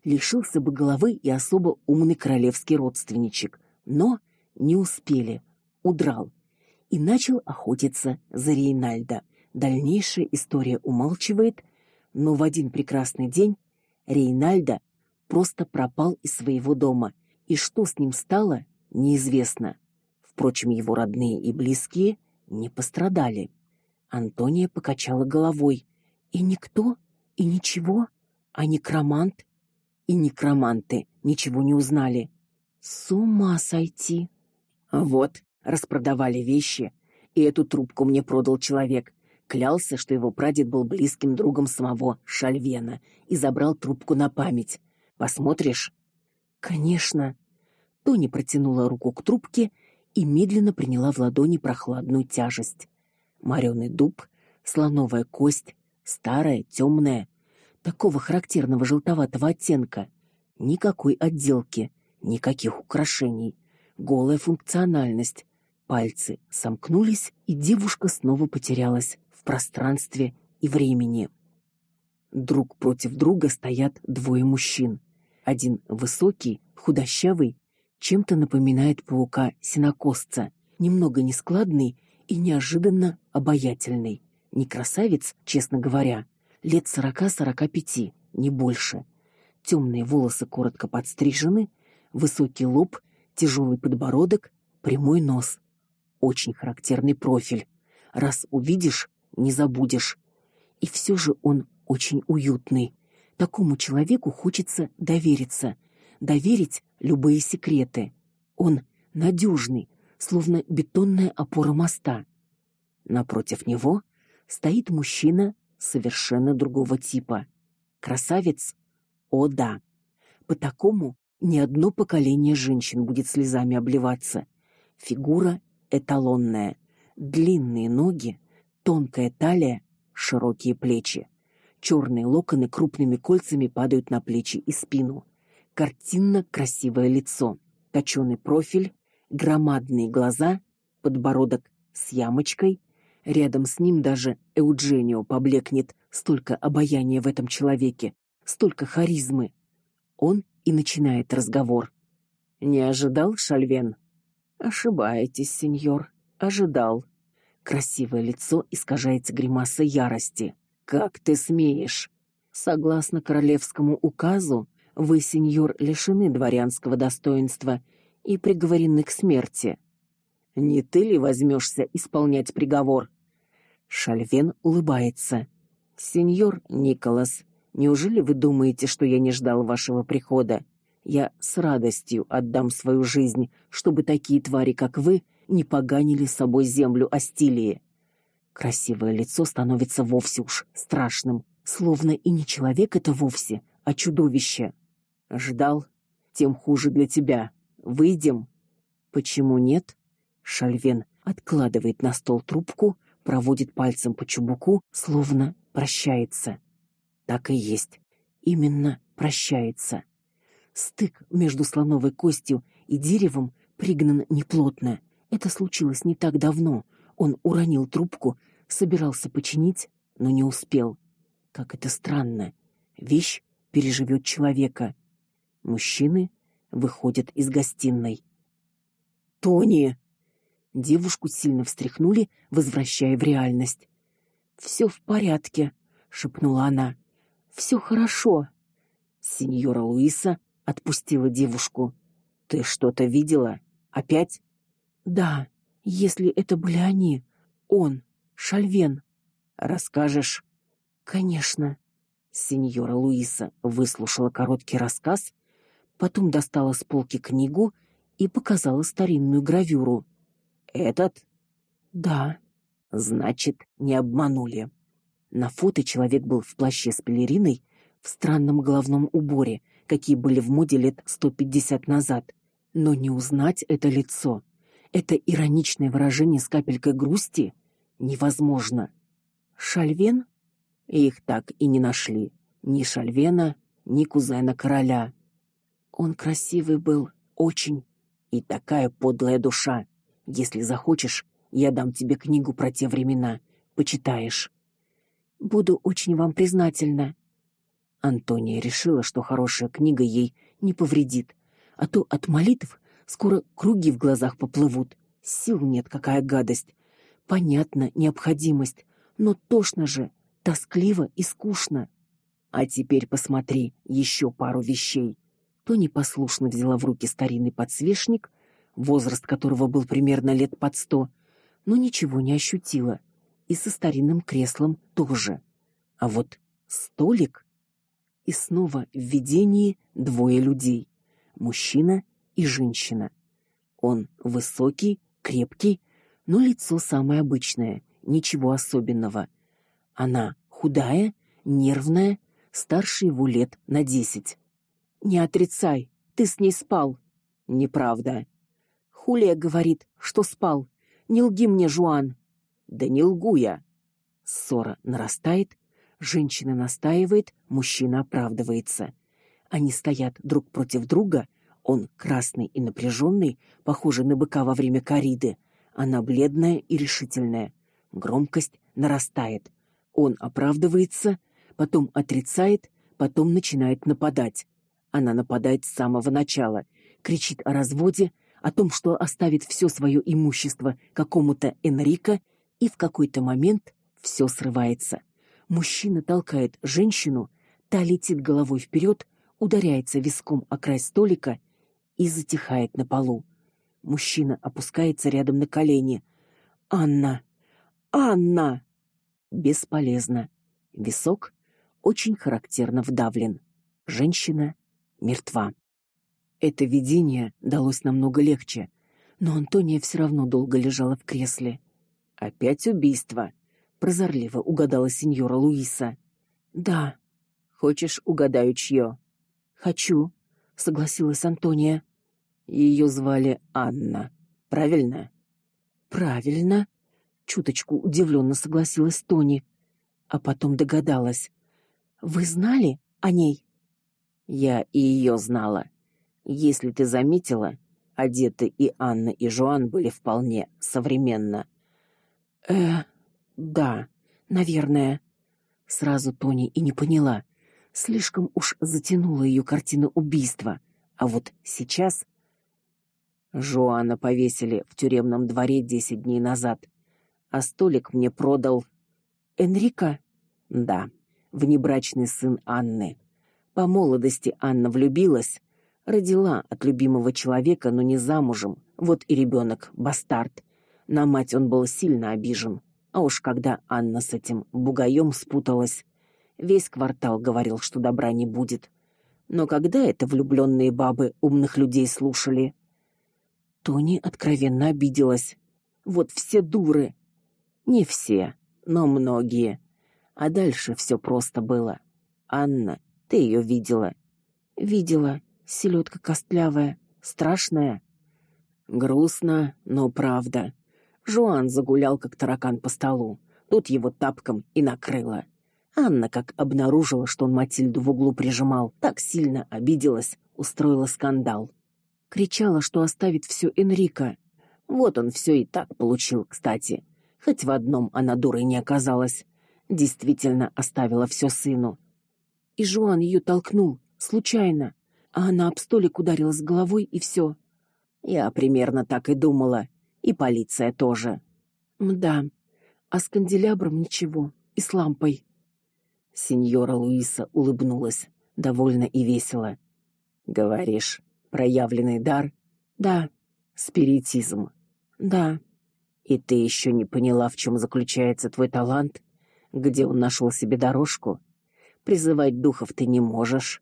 Лишился бы головы и особо умный королевский родственничек, но не успели. Удрал и начал охотиться за Рейнальдо. Дальнейшая история умалчивает, но в один прекрасный день Рейнальдо просто пропал из своего дома, и что с ним стало, неизвестно. Впрочем, его родные и близкие не пострадали. Антония покачала головой. И никто, и ничего, а некромант и некроманты ничего не узнали. С ума сойти. Вот, распродавали вещи, и эту трубку мне продал человек. Клялся, что его прадед был близким другом самого Шальвена и забрал трубку на память. Посмотришь? Конечно. Тони протянула руку к трубке и медленно приняла в ладони прохладную тяжесть. Морёный дуб, слоновая кость, старая, темная, такого характерного желтоватого оттенка. Никакой отделки, никаких украшений, голая функциональность. Пальцы сомкнулись, и девушка снова потерялась в пространстве и времени. Друг против друга стоят двое мужчин. Один высокий, худощавый, чем-то напоминает паука-синокосца, немного нескладный и неожиданно обаятельный. Не красавец, честно говоря, лет сорока-сорока пяти, не больше. Темные волосы коротко подстрижены, высокий лоб, тяжелый подбородок, прямой нос. Очень характерный профиль. Раз увидишь, не забудешь. И все же он очень уютный. Такому человеку хочется довериться, доверить любые секреты. Он надежный, словно бетонная опора моста. Напротив него стоит мужчина совершенно другого типа. Красавец? О да. По такому ни одно поколение женщин будет слезами обливаться. Фигура эталонная: длинные ноги, тонкая талия, широкие плечи. Черные локоны крупными кольцами падают на плечи и спину. Картинно красивое лицо, точёный профиль, громадные глаза, подбородок с ямочкой, рядом с ним даже Эудженио поблекнет, столько обаяния в этом человеке, столько харизмы. Он и начинает разговор. Не ожидал, Шальвен? Ошибаетесь, сеньор. Ожидал. Красивое лицо искажается гримасой ярости. Как ты смеешь? Согласно королевскому указу, вы, сеньор, лишены дворянского достоинства и приговорены к смерти. Не ты ли возьмешься исполнять приговор? Шальвен улыбается. Сеньор Николас, неужели вы думаете, что я не ждал вашего прихода? Я с радостью отдам свою жизнь, чтобы такие твари, как вы, не поганили собой землю Астилии. Красивое лицо становится вовсе уж страшным, словно и не человек это вовсе, а чудовище. Ждал, тем хуже для тебя. Выйдем. Почему нет? Шальвен откладывает на стол трубку, проводит пальцем по чубуку, словно прощается. Так и есть. Именно прощается. Стык между слоновой костью и деревом пригнан неплотно. Это случилось не так давно. Он уронил трубку, собирался починить, но не успел. Как это странно. Вещь переживет человека. Мужчины выходят из гостиной. Тони. Девушку сильно встряхнули, возвращая в реальность. Все в порядке, шепнула она. Все хорошо. Сеньора Луиса отпустила девушку. Ты что-то видела? Опять? Да, если это были они, он, Шальвен. Расскажешь? Конечно. Сеньора Луиса выслушала короткий рассказ, потом достала с полки книгу и показала старинную гравюру. Этот? Да. Значит, не обманули. На фото человек был в плаще с пелериной, в странном головном уборе, какие были в моде лет 150 назад. Но не узнать это лицо, это ироничное выражение с капелькой грусти невозможно. Шальвен? Их так и не нашли. Ни Шальвена, ни кузена короля. Он красивый был, очень, и такая подлая душа. Если захочешь, я дам тебе книгу про те времена. почитаешь. Буду очень вам признательна. Антония решила, что хорошая книга ей не повредит, а то от молитв скоро круги в глазах поплывут. Сил нет, какая гадость. Понятно, необходимость, но тошно же, тоскливо и скучно. А теперь посмотри еще пару вещей. Тони послушно взяла в руки старинный подсвечник, возраст которого был примерно лет под сто, но ничего не ощутила. И со старинным креслом тоже. А вот столик и снова в видении двое людей: мужчина и женщина. Он высокий, крепкий, но лицо самое обычное, ничего особенного. Она худая, нервная, старше его лет на десять. Не отрицай, ты с ней спал. Неправда. Хулия говорит, что спал. Не лги мне, Жуан. Да не лгу я. Ссора нарастает, женщина настаивает, мужчина оправдывается. Они стоят друг против друга, он красный и напряженный, похожий на быка во время кориды, она бледная и решительная. Громкость нарастает. Он оправдывается, потом отрицает, потом начинает нападать. Она нападает с самого начала, кричит о разводе, о том, что оставит все свое имущество какому-то Энрико, и в какой-то момент все срывается. Мужчина толкает женщину, та летит головой вперед, ударяется виском о край столика и затихает на полу. Мужчина опускается рядом на колени. Анна. Анна. Бесполезно. Висок очень характерно вдавлен. Женщина мертва. Это видение далось намного легче, но Антония все равно долго лежала в кресле. Опять убийство, прозорливо угадала сеньора Луиса. Да. Хочешь, угадаю чье? Хочу, согласилась Антония. Ее звали Анна. Правильно? Правильно, чуточку удивленно согласилась Тони, а потом догадалась. Вы знали о ней? Я и ее знала. Если ты заметила, одеты и Анна, и Жоан были вполне современно. Э, да, наверное. Сразу Тони и не поняла. Слишком уж затянула ее картина убийства. А вот сейчас Жоана повесили в тюремном дворе десять дней назад, а столик мне продал Энрика. Да, внебрачный сын Анны. По молодости Анна влюбилась, родила от любимого человека, но не замужем. Вот и ребенок, бастард. На мать он был сильно обижен. А уж когда Анна с этим бугаем спуталась, весь квартал говорил, что добра не будет. Но когда это влюбленные бабы умных людей слушали? Тони откровенно обиделась. Вот все дуры. Не все, но многие. А дальше все просто было. Анна, ты ее видела? Видела. Селедка костлявая, страшная. Грустно, но правда. Жуан загулял как таракан по столу. Тут его тапком и накрыло. Анна, как обнаружила, что он Матильду в углу прижимал, так сильно обиделась, устроила скандал. Кричала, что оставит все Энрика. Вот он все и так получил, кстати. Хоть в одном она дурой не оказалась. Действительно оставила все сыну. И Жуан ее толкнул, случайно, а она об столик ударилась головой и все. Я примерно так и думала, и полиция тоже. Мда. А с канделябром ничего, и с лампой. Сеньора Луиса улыбнулась, довольно и весело. Говоришь, проявленный дар? Да. Спиритизм. Да. И ты еще не поняла, в чем заключается твой талант, где он нашел себе дорожку? Призывать духов ты не можешь.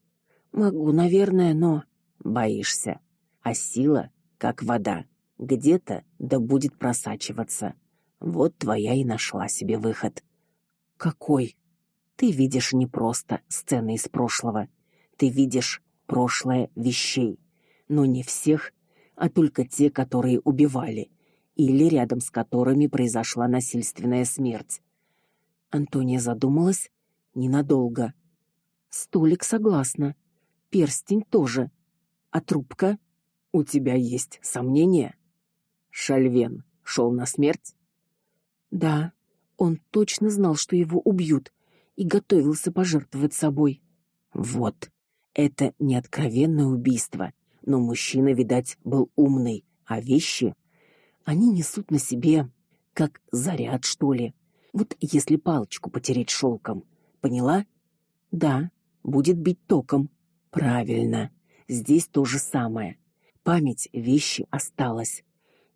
Могу, наверное, но боишься. А сила, как вода, где-то да будет просачиваться. Вот твоя и нашла себе выход. Какой? Ты видишь не просто сцены из прошлого. Ты видишь прошлое вещей, но не всех, а только те, которые убивали или рядом с которыми произошла насильственная смерть. Антония задумалась ненадолго. Столик согласна. Перстень тоже. А трубка? У тебя есть сомнения? Шальвен шел на смерть? Да. Он точно знал, что его убьют, и готовился пожертвовать собой. Вот. Это не откровенное убийство, но мужчина, видать, был умный, а вещи они несут на себе как заряд, что ли. Вот если палочку потереть шелком, поняла? Да, будет бить током. Правильно. Здесь то же самое. Память вещи осталась.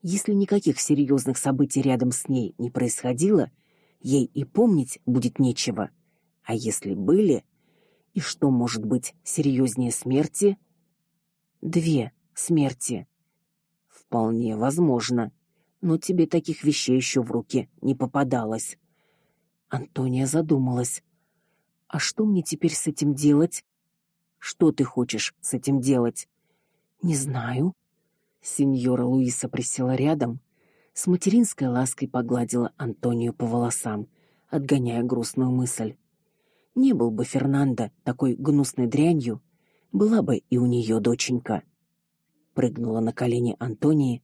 Если никаких серьезных событий рядом с ней не происходило, ей и помнить будет нечего. А если были, и что может быть серьезнее смерти? Две смерти. Вполне возможно. Но тебе таких вещей еще в руки не попадалось. Антония задумалась. А что мне теперь с этим делать? Что ты хочешь с этим делать? Не знаю. Сеньора Луиса присела рядом, с материнской лаской погладила Антонию по волосам, отгоняя грустную мысль. Не был бы Фернандо такой гнусной дрянью, была бы и у нее доченька. Прыгнула на колени Антонии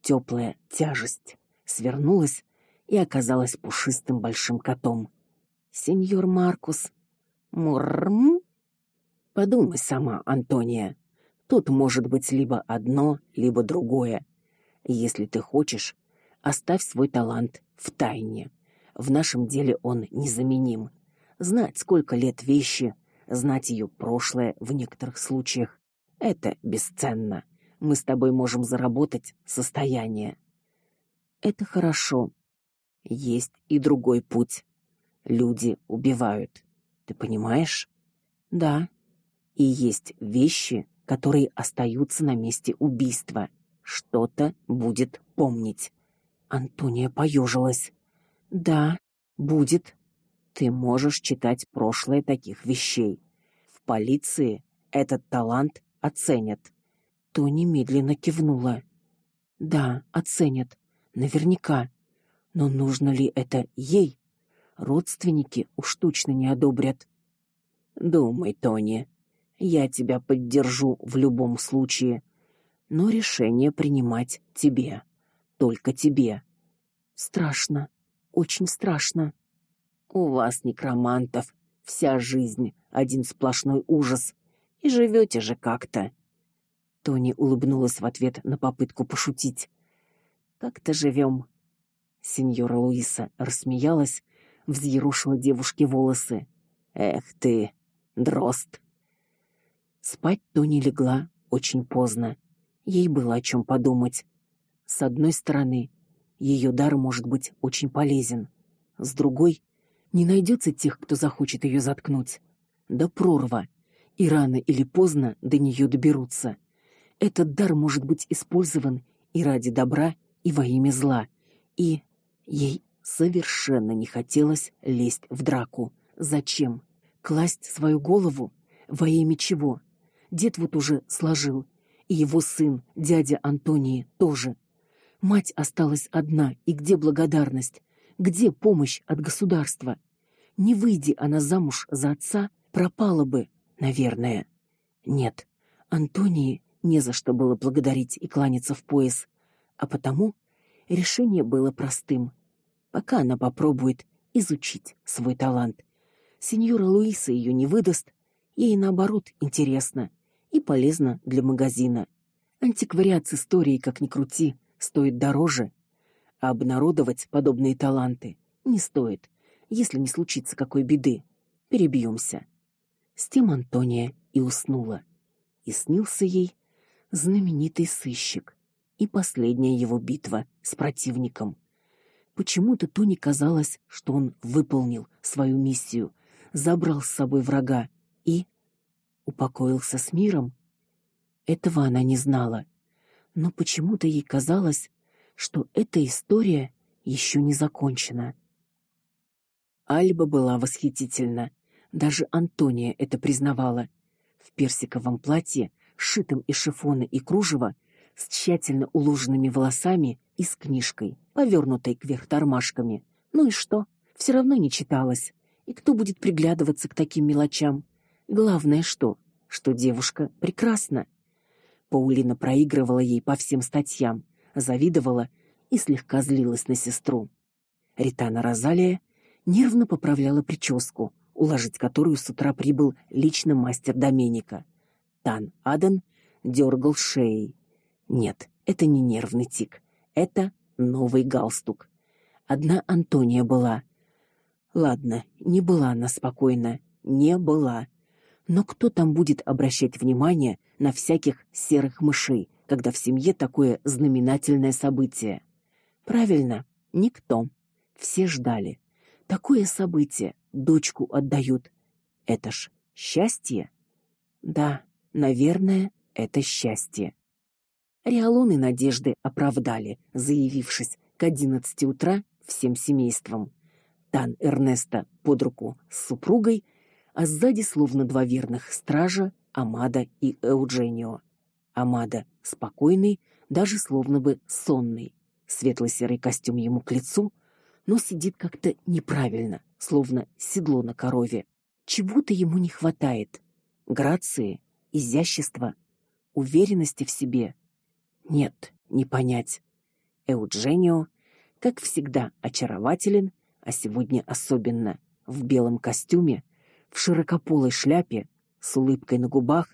теплая тяжесть, свернулась и оказалась пушистым большим котом. Сеньор Маркус, мурм. Подумай сама, Антония. Тут может быть либо одно, либо другое. Если ты хочешь, оставь свой талант в тайне. В нашем деле он незаменим. Знать, сколько лет вещи, знать ее прошлое в некоторых случаях это бесценно. Мы с тобой можем заработать состояние. Это хорошо. Есть и другой путь. Люди убивают. Ты понимаешь? Да. И есть вещи, которые остаются на месте убийства. Что-то будет помнить. Антония поежилась. Да, будет. Ты можешь читать прошлое таких вещей. В полиции этот талант оценят. То немедленно кивнула. Да, оценят. Наверняка. Но нужно ли это ей? Родственники уж точно не одобрят. Думай, Тони, я тебя поддержу в любом случае, но решение принимать тебе, только тебе. Страшно, очень страшно. У вас некромантов вся жизнь один сплошной ужас, и живете же как-то. Тони улыбнулась в ответ на попытку пошутить. Как-то живем. Сеньора Луиса рассмеялась, взъерошила девушке волосы. Эх ты, дрозд. Спать Тони легла очень поздно. Ей было о чем подумать. С одной стороны, ее дар может быть очень полезен. С другой, не найдется тех, кто захочет ее заткнуть. Да прорва, и рано или поздно до нее доберутся. Этот дар может быть использован и ради добра, и во имя зла. И ей совершенно не хотелось лезть в драку. Зачем? Класть свою голову во имя чего? Дед вот уже сложил, и его сын, дядя Антонии, тоже. Мать осталась одна, и где благодарность? Где помощь от государства? Не выйди она замуж за отца, пропала бы, наверное. Нет, Антонии не за что было благодарить и кланяться в пояс, а потому решение было простым. Пока она попробует изучить свой талант, сеньора Луиса ее не выдаст, ей наоборот интересно и полезно для магазина. Антиквариат с историей, как ни крути, стоит дороже, а обнародовать подобные таланты не стоит, если не случится какой беды. Перебьемся. С тем Антония и уснула. И снился ей знаменитый сыщик и последняя его битва с противником. Почему-то Тони казалось, что он выполнил свою миссию, забрал с собой врага и упокоился с миром? Этого она не знала, но почему-то ей казалось, что эта история еще не закончена. Альба была восхитительна. Даже Антония это признавала. В персиковом платье, сшитом из шифона и кружева, с тщательно уложенными волосами и с книжкой, повернутой кверх тормашками. Ну и что? Все равно не читалось. И кто будет приглядываться к таким мелочам? Главное что, что девушка прекрасна. Паулина проигрывала ей по всем статьям, завидовала и слегка злилась на сестру. Ритана Розалия нервно поправляла прическу, уложить которую с утра прибыл лично мастер Доменика. Тан Адан дергал шеей. Нет, это не нервный тик, это новый галстук. Одна Антония была. Ладно, не была она спокойна, не была. Но кто там будет обращать внимание на всяких серых мышей, когда в семье такое знаменательное событие? Правильно, никто. Все ждали. Такое событие, дочку отдают. Это ж счастье. Да, наверное, это счастье. Риалоны надежды оправдали, заявившись к одиннадцати утра всем семейством. Тан Эрнеста под руку с супругой, а сзади словно два верных стража Амада и Эудженио. Амада спокойный, даже словно бы сонный. Светло-серый костюм ему к лицу, но сидит как-то неправильно, словно седло на корове. Чего-то ему не хватает: грации, изящества, уверенности в себе. Нет, не понять. Эудженио, как всегда, очарователен, а сегодня особенно в белом костюме, в широкополой шляпе, с улыбкой на губах.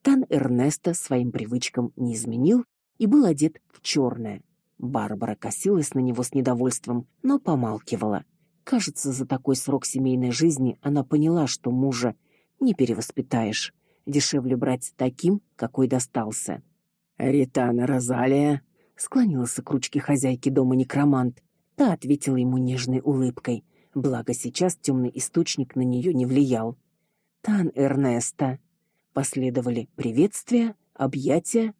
Тан Эрнесто своим привычкам не изменил и был одет в черное. Барбара косилась на него с недовольством, но помалкивала. Кажется, за такой срок семейной жизни она поняла, что мужа не перевоспитаешь. Дешевле брать таким, какой достался. Ритана Розалия склонился к ручке хозяйки дома некромант. Та ответила ему нежной улыбкой, благо сейчас темный источник на нее не влиял. Тан Эрнеста последовали приветствия, объятия,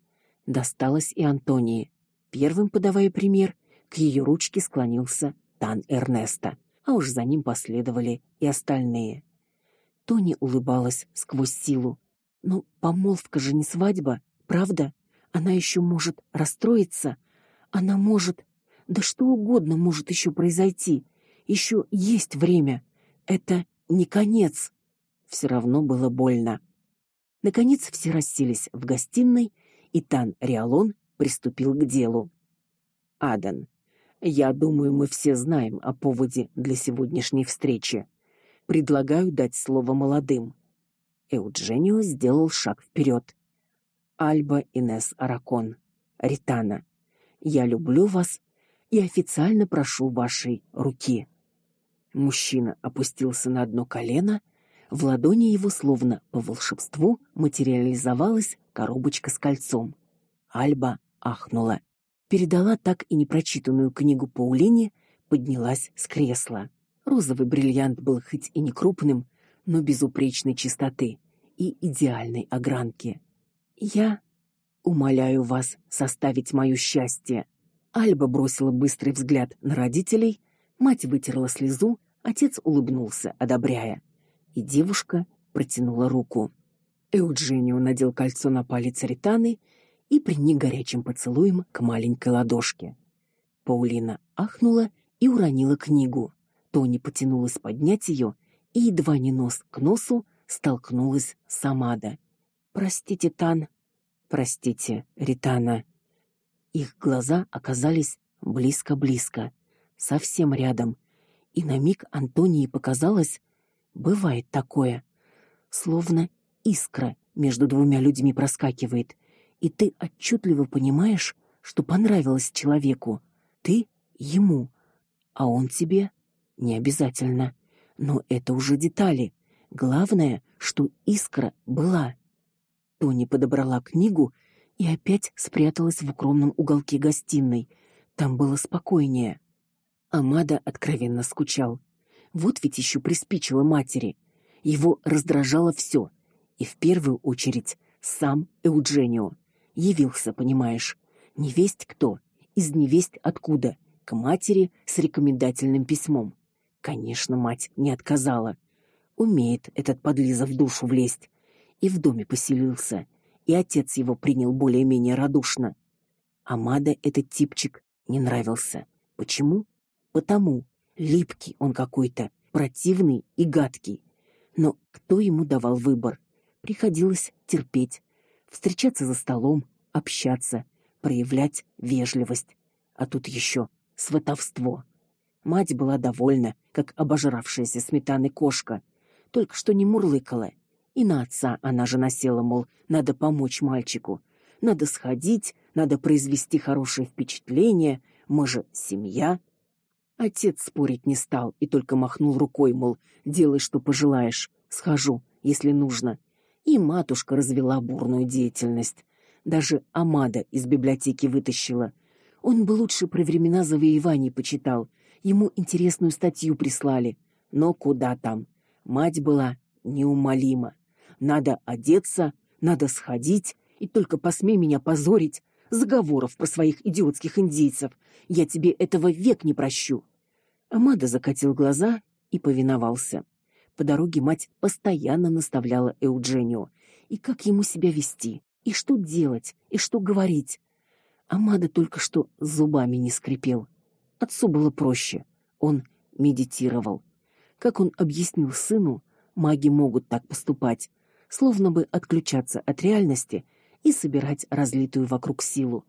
досталось и Антонии. Первым подавая пример, к ее ручке склонился Тан Эрнеста, а уж за ним последовали и остальные. Тони улыбалась сквозь силу. Но помолвка же не свадьба, правда? Она еще может расстроиться, она может, да что угодно может еще произойти. Еще есть время. Это не конец. Все равно было больно. Наконец все расселись в гостиной, и Тан Риалон приступил к делу. Адан, я думаю, мы все знаем о поводе для сегодняшней встречи. Предлагаю дать слово молодым. Эудженио сделал шаг вперед. Альба Инес Аракон, Ритана, я люблю вас и официально прошу вашей руки. Мужчина опустился на одно колено, в ладони его словно по волшебству материализовалась коробочка с кольцом. Альба ахнула, передала так и непрочитанную книгу Паулине, поднялась с кресла. Розовый бриллиант был хоть и не крупным, но безупречной чистоты и идеальной огранки. Я умоляю вас составить моё счастье. Альба бросила быстрый взгляд на родителей, мать вытерла слезу, отец улыбнулся, одобряя, и девушка протянула руку. Эудженио надел кольцо на палец Ританы и приник горячим поцелуем к маленькой ладошке. Паулина ахнула и уронила книгу. Тони потянулась поднять ее и едва не нос к носу столкнулась с Амада. Простите, Тан. Простите, Ритана. Их глаза оказались близко-близко, совсем рядом. И на миг Антонии показалось, бывает такое, словно искра между двумя людьми проскакивает, и ты отчетливо понимаешь, что понравилось человеку, ты ему, а он тебе не обязательно. Но это уже детали. Главное, что искра была. Тони подобрала книгу и опять спряталась в укромном уголке гостиной. Там было спокойнее. Амада откровенно скучал. Вот ведь еще приспичило матери. Его раздражало все, и в первую очередь сам Эудженио явился, понимаешь, невесть кто, из невесть откуда, к матери с рекомендательным письмом. Конечно, мать не отказала. Умеет этот подлиза в душу влезть. И в доме поселился, и отец его принял более-менее радушно. Амада этот типчик не нравился. Почему? Потому липкий он какой-то, противный и гадкий. Но кто ему давал выбор? Приходилось терпеть, встречаться за столом, общаться, проявлять вежливость. А тут еще сватовство. Мать была довольна, как обожравшаяся сметаны кошка, только что не мурлыкала. И на отца она же насела, мол, надо помочь мальчику, надо сходить, надо произвести хорошее впечатление, мы же семья. Отец спорить не стал и только махнул рукой, мол, делай, что пожелаешь, схожу, если нужно. И матушка развела бурную деятельность. Даже Амада из библиотеки вытащила. Он бы лучше про времена завоеваний почитал. Ему интересную статью прислали. Но куда там? Мать была неумолима. Надо одеться, надо сходить, и только посмей меня позорить, заговоров про своих идиотских индейцев. Я тебе этого век не прощу. Амада закатил глаза и повиновался. По дороге мать постоянно наставляла Эудженио, и как ему себя вести, и что делать, и что говорить. Амада только что зубами не скрипел. Отцу было проще. Он медитировал. Как он объяснил сыну, маги могут так поступать, словно бы отключаться от реальности и собирать разлитую вокруг силу.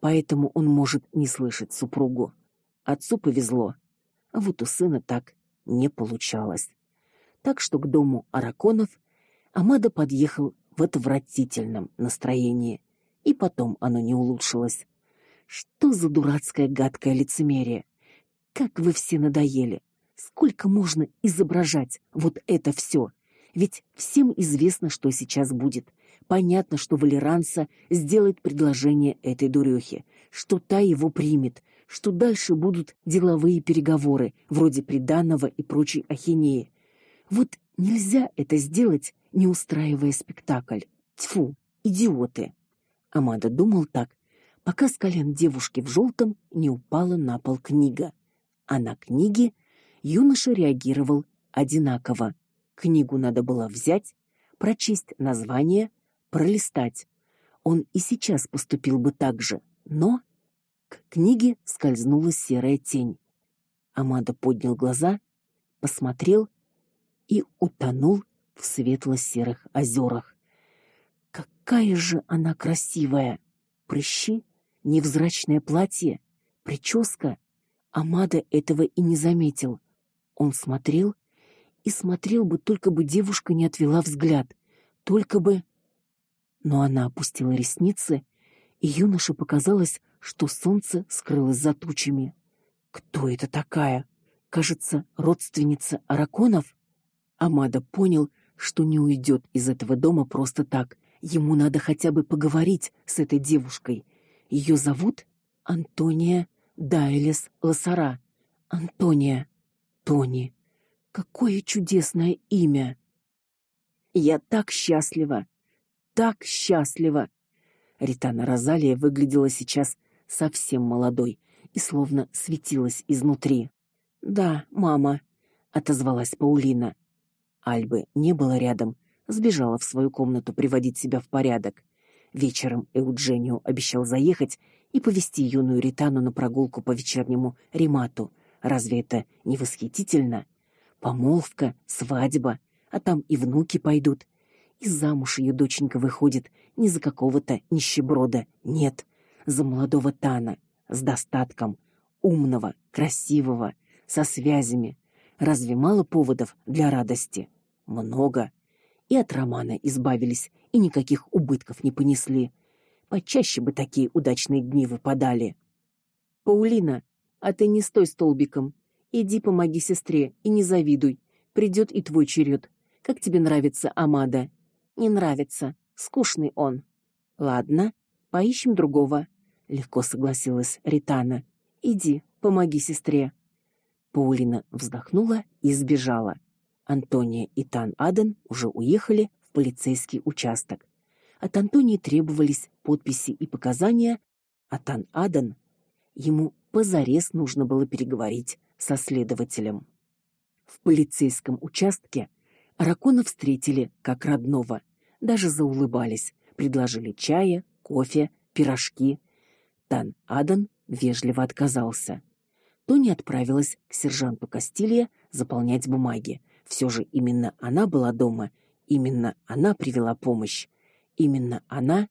Поэтому он может не слышать супругу. Отцу повезло, а вот у сына так не получалось. Так что к дому Араконов Амада подъехал в отвратительном настроении, и потом оно не улучшилось. Что за дурацкое гадкое лицемерие? Как вы все надоели. Сколько можно изображать вот это все? Ведь всем известно, что сейчас будет. Понятно, что Валеранса сделает предложение этой дурехе, что та его примет, что дальше будут деловые переговоры, вроде приданого и прочей ахинеи. Вот нельзя это сделать, не устраивая спектакль. Тьфу, идиоты. Амада думал так, пока с колен девушки в желтом не упала на пол книга. А на книге юноша реагировал одинаково. Книгу надо было взять, прочесть название, пролистать. Он и сейчас поступил бы так же, но к книге скользнула серая тень. Амада поднял глаза, посмотрел и утонул в светло-серых озерах. Какая же она красивая! Прыщи, невзрачное платье, прическа. Амада этого и не заметил. Он смотрел и смотрел бы, только бы девушка не отвела взгляд, только бы но она опустила ресницы, и юноше показалось, что солнце скрылось за тучами. Кто это такая? Кажется, родственница Араконов. Амада понял, что не уйдет из этого дома просто так. Ему надо хотя бы поговорить с этой девушкой. Ее зовут Антония Дайлес Лосара. Антония, Тони. Какое чудесное имя. Я так счастлива, так счастлива. Ритана Розалия выглядела сейчас совсем молодой и словно светилась изнутри. "Да, мама", отозвалась Паулина. Альбы не было рядом, сбежала в свою комнату приводить себя в порядок. Вечером Эудженио обещал заехать и повести юную Ритану на прогулку по вечернему ремату. Разве это не восхитительно? Помолвка, свадьба, а там и внуки пойдут и замуж ее доченька выходит не за какого-то нищеброда, нет, за молодого Тана с достатком, умного, красивого, со связями. Разве мало поводов для радости? Много. И от романа избавились, и никаких убытков не понесли. Почаще бы такие удачные дни выпадали. Паулина, а ты не стой столбиком. Иди помоги сестре и не завидуй. Придет и твой черед. Как тебе нравится Амада? Не нравится. Скучный он. Ладно, поищем другого, легко согласилась Ритана. Иди, помоги сестре. Паулина вздохнула и сбежала. Антония и Тан Аден уже уехали в полицейский участок. От Антонии требовались подписи и показания, а Тан Аден ему позарез нужно было переговорить со следователем. В полицейском участке Аракона встретили как родного даже заулыбались, предложили чая, кофе, пирожки. Тан Адан вежливо отказался. Тони отправилась к сержанту Кастилья заполнять бумаги. Все же именно она была дома, именно она привела помощь. Именно она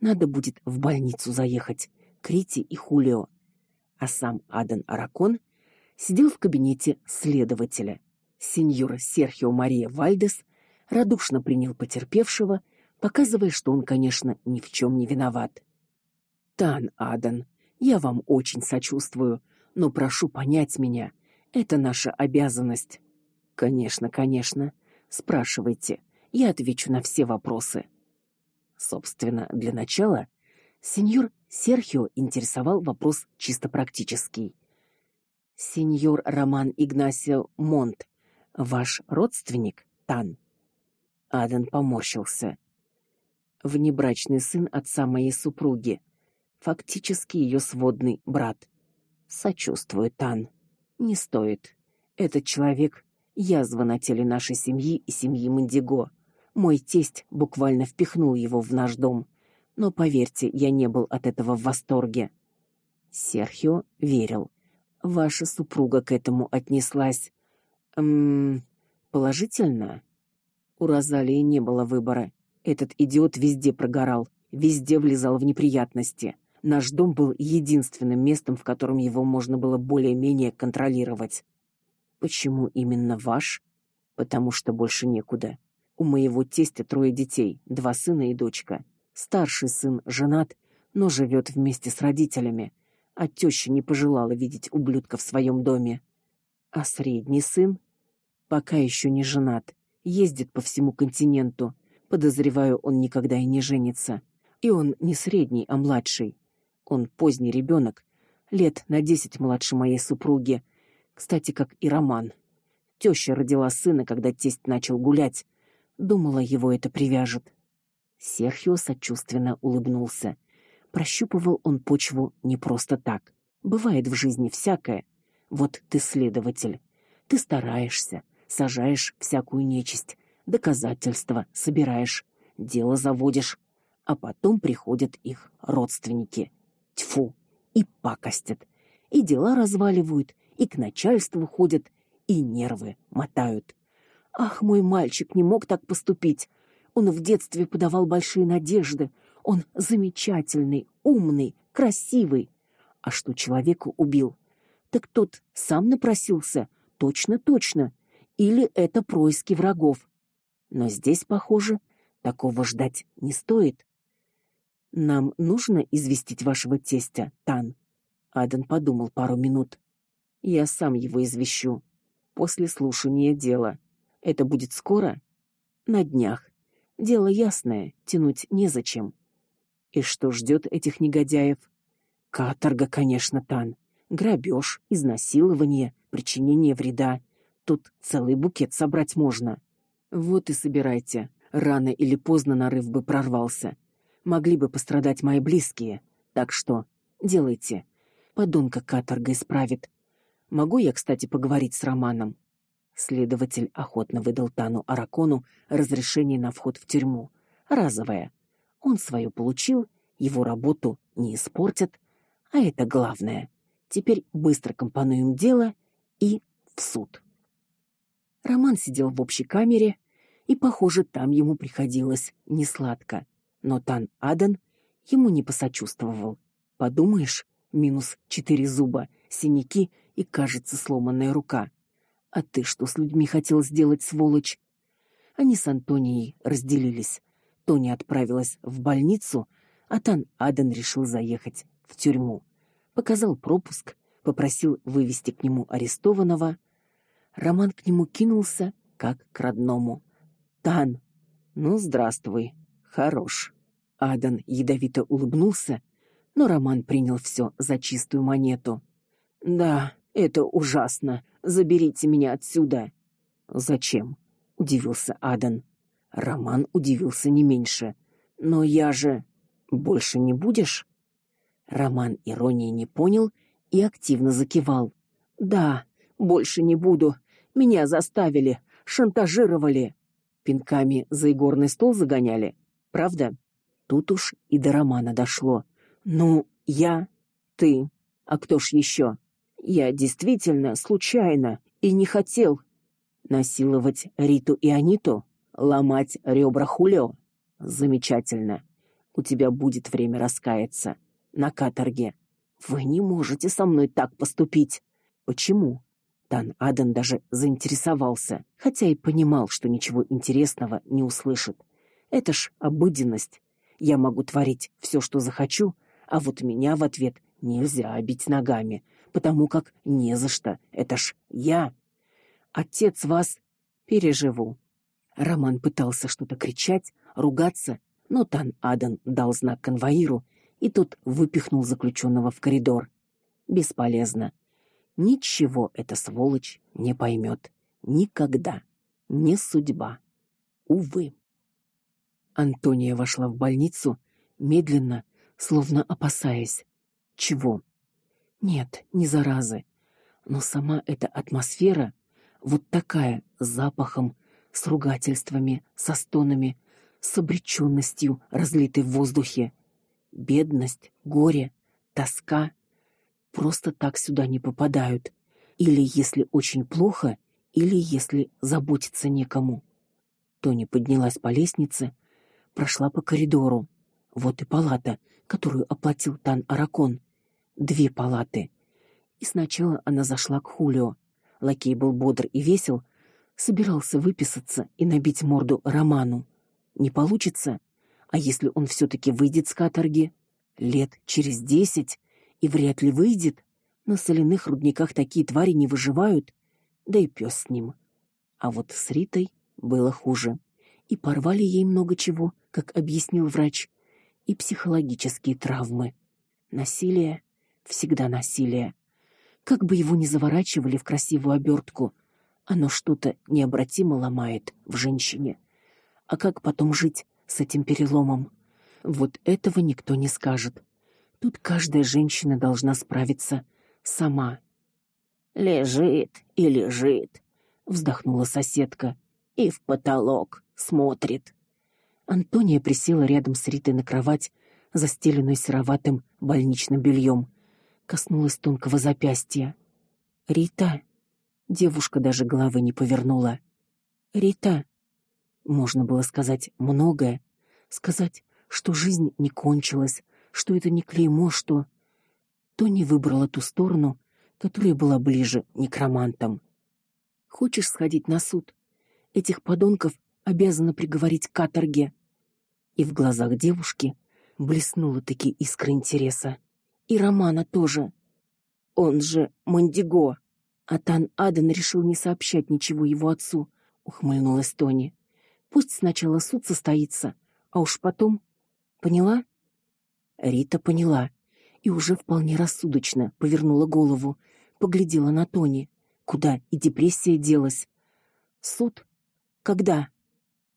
надо будет в больницу заехать к Рите и Хулио. А сам Адан Аракон сидел в кабинете следователя. Сеньор Серхио Мария Вальдес радушно принял потерпевшего, показывая, что он, конечно, ни в чем не виноват. Тан Адан, я вам очень сочувствую, но прошу понять меня. Это наша обязанность. Конечно, конечно. Спрашивайте. Я отвечу на все вопросы. Собственно, для начала сеньор Серхио интересовал вопрос чисто практический. Сеньор Роман Игнасио Монт, ваш родственник, Тан. Аден поморщился. Внебрачный сын отца моей супруги, фактически ее сводный брат. Сочувствую, Тан. Не стоит. Этот человек язва на теле нашей семьи и семьи Мандиго. Мой тесть буквально впихнул его в наш дом, но поверьте, я не был от этого в восторге. Серхио верил. Ваша супруга к этому отнеслась эм положительно. У Розалии не было выбора. Этот идиот везде прогорал, везде влезал в неприятности. Наш дом был единственным местом, в котором его можно было более-менее контролировать. Почему именно ваш? Потому что больше некуда. У моего тестя трое детей, два сына и дочка. Старший сын женат, но живет вместе с родителями, а теща не пожелала видеть ублюдка в своем доме. А средний сын пока еще не женат, ездит по всему континенту. Подозреваю, он никогда и не женится. И он не средний, а младший. Он поздний ребенок, лет на десять младше моей супруги. Кстати, как и Роман. Теща родила сына, когда тесть начал гулять, Думала, его это привяжет. Серхио сочувственно улыбнулся. Прощупывал он почву не просто так. Бывает в жизни всякое. Вот ты следователь. Ты стараешься, сажаешь всякую нечисть, доказательства собираешь, дело заводишь, а потом приходят их родственники. Тьфу, и пакостят. И дела разваливают, и к начальству ходят, и нервы мотают. Ах, мой мальчик не мог так поступить. Он в детстве подавал большие надежды. Он замечательный, умный, красивый. А что человека убил? Так тот сам напросился, точно-точно. Или это происки врагов. Но здесь, похоже, такого ждать не стоит. Нам нужно известить вашего тестя, Тан. Аден подумал пару минут. Я сам его извещу после слушания дела. Это будет скоро? На днях. Дело ясное, тянуть незачем. И что ждет этих негодяев? Каторга, конечно, Тан. Грабеж, изнасилование, причинение вреда. Тут целый букет собрать можно. Вот и собирайте. Рано или поздно нарыв бы прорвался. Могли бы пострадать мои близкие. Так что делайте. Подонка каторга исправит. Могу я, кстати, поговорить с Романом? Следователь охотно выдал Тану Аракону разрешение на вход в тюрьму. Разовое. Он свое получил, его работу не испортят, а это главное. Теперь быстро компонуем дело и в суд. Роман сидел в общей камере, и, похоже, там ему приходилось несладко. Но Тан Адан ему не посочувствовал. Подумаешь, минус четыре зуба, синяки и, кажется, сломанная рука. А ты что с людьми хотел сделать, сволочь? Они с Антонией разделились. Тони отправилась в больницу, а Тан Аден решил заехать в тюрьму. Показал пропуск, попросил вывести к нему арестованного. Роман к нему кинулся, как к родному. Тан, ну здравствуй, хорош. Адан ядовито улыбнулся, но Роман принял все за чистую монету. Да, это ужасно. Заберите меня отсюда. Зачем? удивился Адан. Роман удивился не меньше. Но я же больше не будешь? Роман иронии не понял и активно закивал. Да, больше не буду. Меня заставили, шантажировали. Пинками за игорный стол загоняли. Правда? Тут уж и до Романа дошло. Ну, я, ты, а кто ж еще? Я действительно случайно и не хотел насиловать Риту и Аниту, ломать ребра Хулио. Замечательно. У тебя будет время раскаяться на каторге. Вы не можете со мной так поступить. Почему? Тан Аден даже заинтересовался, хотя и понимал, что ничего интересного не услышит. Это ж обыденность. Я могу творить все, что захочу, а вот меня в ответ нельзя бить ногами, потому как не за что. Это ж я. Отец вас переживу. Роман пытался что-то кричать, ругаться, но Тан Аден дал знак конвоиру, и тот выпихнул заключенного в коридор. Бесполезно. Ничего эта сволочь не поймет. Никогда. Не судьба. Увы. Антония вошла в больницу медленно, словно опасаясь. Чего? Нет, не заразы. Но сама эта атмосфера, вот такая, с запахом, с ругательствами, со стонами, с обречённостью, разлитой в воздухе. Бедность, горе, тоска, просто так сюда не попадают, или если очень плохо, или если заботиться некому. Тони поднялась по лестнице, прошла по коридору. Вот и палата, которую оплатил Тан Аракон. Две палаты. И сначала она зашла к Хулио. Лакей был бодр и весел, собирался выписаться и набить морду Роману. Не получится, а если он все таки выйдет с каторги лет через десять, и вряд ли выйдет. На соляных рудниках такие твари не выживают, да и пес с ним. А вот с Ритой было хуже. И порвали ей много чего, как объяснил врач, и психологические травмы. Насилие, всегда насилие. Как бы его ни заворачивали в красивую обертку, оно что-то необратимо ломает в женщине. А как потом жить с этим переломом? Вот этого никто не скажет. Тут каждая женщина должна справиться сама. Лежит и лежит, вздохнула соседка и в потолок смотрит. Антония присела рядом с Ритой на кровать, застеленную сероватым больничным бельем, коснулась тонкого запястья. Рита, девушка даже головы не повернула. Рита, можно было сказать многое, сказать, что жизнь не кончилась, что это не клеймо, что Тони выбрала ту сторону, которая была ближе некромантам. Хочешь сходить на суд? Этих подонков обязаны приговорить к каторге. И в глазах девушки блеснула таки искра интереса. И Романа тоже. Он же Мандиго. А Тан Аден решил не сообщать ничего его отцу, ухмыльнулась Тони. Пусть сначала суд состоится, а уж потом. Поняла? Рита поняла и уже вполне рассудочно повернула голову, поглядела на Тони, куда и депрессия делась. Суд когда?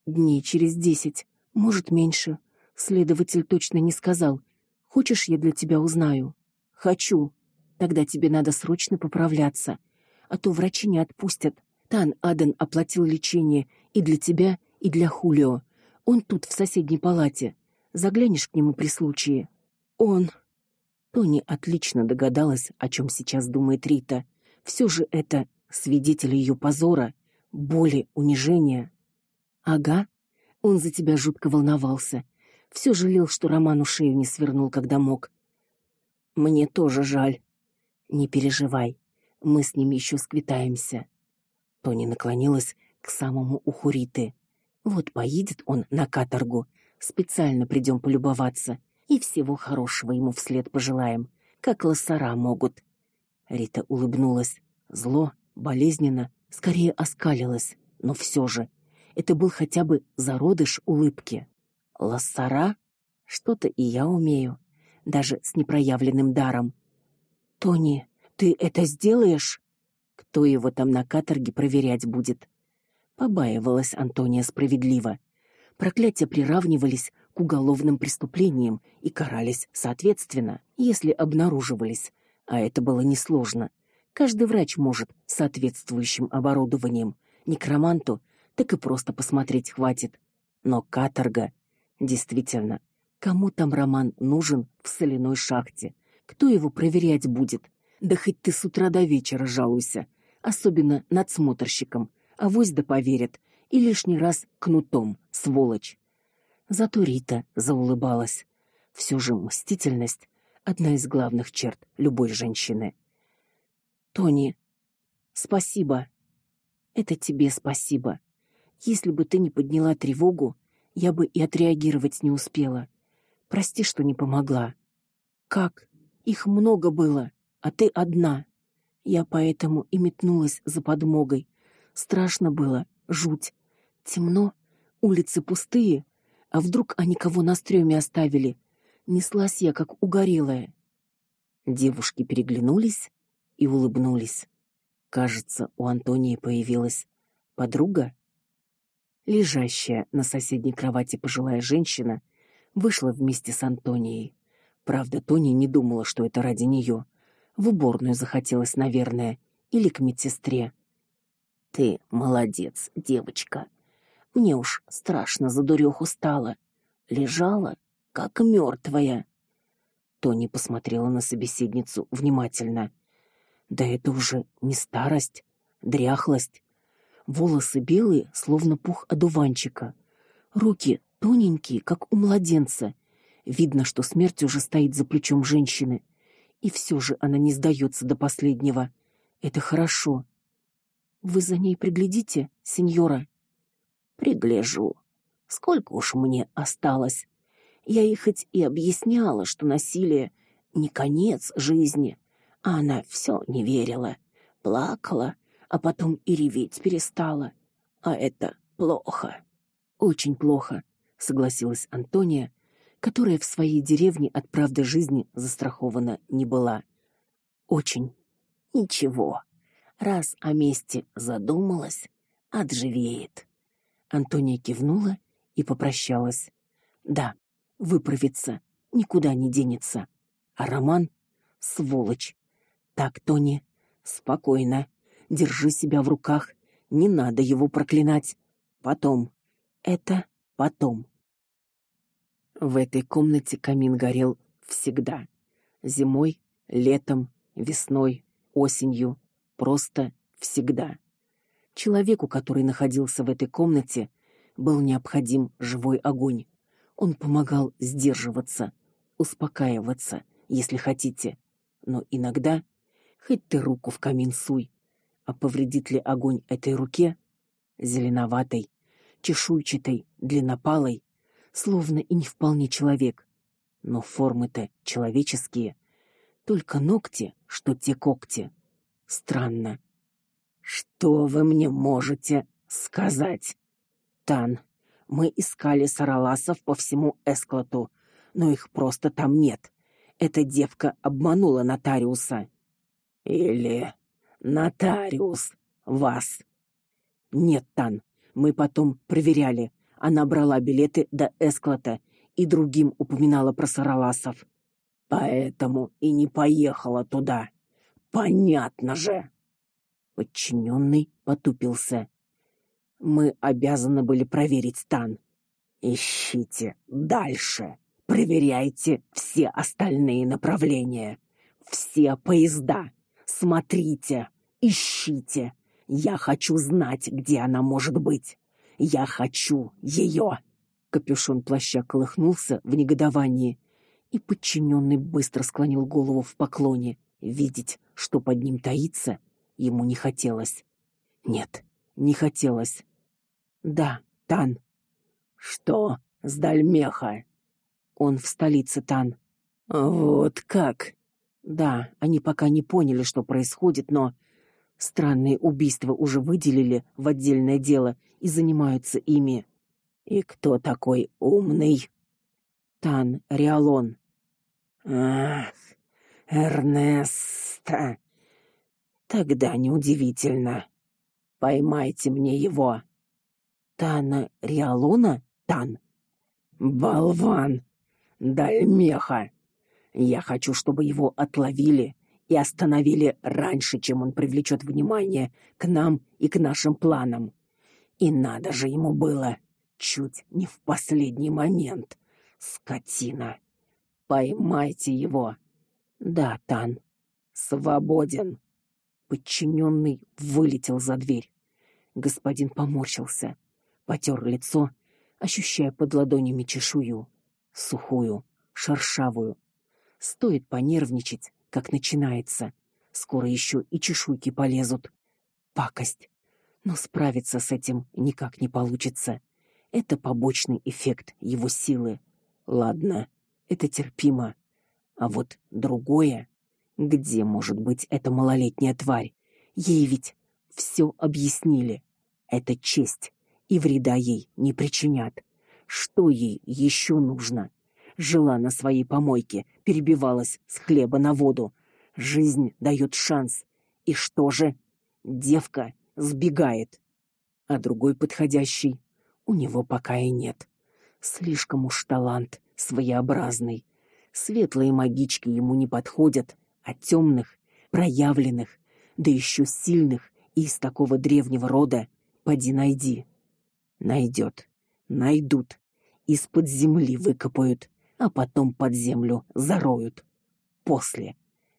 Дней через десять, может, меньше. Следователь точно не сказал. Хочешь, я для тебя узнаю? Хочу. Тогда тебе надо срочно поправляться, а то врачи не отпустят. Тан Аден оплатил лечение и для тебя, и для Хулио. Он тут в соседней палате. Заглянешь к нему при случае. Он Тони отлично догадалась, о чем сейчас думает Рита. Все же это свидетель ее позора, боли, унижения. Ага. Он за тебя жутко волновался. Все жалел, что Роману шею не свернул, когда мог. Мне тоже жаль. Не переживай. Мы с ним еще сквитаемся. Тони наклонилась к самому уху Риты. Вот поедет он на каторгу, специально придем полюбоваться и всего хорошего ему вслед пожелаем, как лосара могут. Рита улыбнулась, зло, болезненно, скорее оскалилась, но все же это был хотя бы зародыш улыбки. Лосара? Что-то и я умею, даже с непроявленным даром. Тони, ты это сделаешь? Кто его там на каторге проверять будет? Побаивалась Антония справедливо. Проклятия приравнивались к уголовным преступлениям и карались соответственно, если обнаруживались, а это было несложно. Каждый врач может соответствующим оборудованием, некроманту так и просто посмотреть хватит. Но каторга, действительно, кому там роман нужен в соляной шахте? Кто его проверять будет? Да хоть ты с утра до вечера жалуйся, особенно надсмотрщиком. Авось да поверят и лишний раз кнутом, сволочь. Зато Рита заулыбалась. Все же мстительность одна из главных черт любой женщины. Тони, Спасибо. Это тебе спасибо. Если бы ты не подняла тревогу, я бы и отреагировать не успела. Прости, что не помогла. Как? Их много было, а ты одна. Я поэтому и метнулась за подмогой. Страшно было, жуть. Темно, улицы пустые, а вдруг они кого на стрёме оставили? Неслась я как угорелая. Девушки переглянулись и улыбнулись. Кажется, у Антонии появилась подруга. Лежащая на соседней кровати пожилая женщина вышла вместе с Антонией. Правда, Тони не думала, что это ради нее. В уборную захотелось, наверное, или к медсестре. Ты молодец, девочка. Мне уж страшно за дуреху стало. Лежала, как мертвая. Тони посмотрела на собеседницу внимательно. Да это уже не старость, дряхлость. Волосы белые, словно пух одуванчика. Руки тоненькие, как у младенца. Видно, что смерть уже стоит за плечом женщины. И все же она не сдается до последнего. Это хорошо. Вы за ней приглядите, сеньора. Пригляжу. Сколько уж мне осталось? Я ей хоть и объясняла, что насилие не конец жизни, а она все не верила, плакала, а потом и реветь перестала. А это плохо. Очень плохо, согласилась Антония, которая в своей деревне от правды жизни застрахована не была. Очень. Ничего. Раз о месте задумалась, отживеет. Антония кивнула и попрощалась. Да, выправится, никуда не денется. А Роман сволочь. Так, Тони, спокойно. Держи себя в руках. Не надо его проклинать. Потом. Это потом. В этой комнате камин горел всегда. Зимой, летом, весной, осенью, просто всегда. Человеку, который находился в этой комнате, был необходим живой огонь. Он помогал сдерживаться, успокаиваться, если хотите. Но иногда хоть ты руку в камин суй, а повредит ли огонь этой руке, зеленоватой, чешуйчатой, длиннопалой, словно и не вполне человек. Но формы-то человеческие, только ногти, что те когти. Странно. Что вы мне можете сказать? Тан, мы искали сараласов по всему Эсклоту, но их просто там нет. Эта девка обманула нотариуса. Или нотариус вас. Нет, Тан, мы потом проверяли. Она брала билеты до Эсклота и другим упоминала про сараласов. Поэтому и не поехала туда. Понятно же. Подчиненный потупился. Мы обязаны были проверить стан. Ищите дальше. Проверяйте все остальные направления. Все поезда. Смотрите, ищите. Я хочу знать, где она может быть. Я хочу ее. Капюшон плаща колыхнулся в негодовании, и подчиненный быстро склонил голову в поклоне. Видеть, что под ним таится, ему не хотелось. Нет, не хотелось. Да, Тан. Что с Дальмеха? Он в столице Тан. Вот как. Да, они пока не поняли, что происходит, но странные убийства уже выделили в отдельное дело и занимаются ими. И кто такой умный? Тан Риалон. Ах, Эрнеста. Тогда неудивительно. Поймайте мне его. Тана Риалона? Тан. Болван. Дальмеха. Я хочу, чтобы его отловили и остановили раньше, чем он привлечет внимание к нам и к нашим планам. И надо же ему было чуть не в последний момент. Скотина. Поймайте его. Да, Тан. Свободен. Подчиненный вылетел за дверь. Господин поморщился, потер лицо, ощущая под ладонями чешую, сухую, шершавую. Стоит понервничать, как начинается. Скоро еще и чешуйки полезут. пакость. Но справиться с этим никак не получится. Это побочный эффект его силы. Ладно, это терпимо. А вот другое, где может быть эта малолетняя тварь? Ей ведь все объяснили. Это честь, и вреда ей не причинят. Что ей еще нужно? Жила на своей помойке, перебивалась с хлеба на воду. Жизнь дает шанс. И что же? Девка сбегает. А другой подходящий у него пока и нет. Слишком уж талант своеобразный. Светлые магички ему не подходят, а темных, проявленных, да еще сильных из такого древнего рода поди найди. Найдет, найдут, из-под земли выкопают, а потом под землю зароют. После,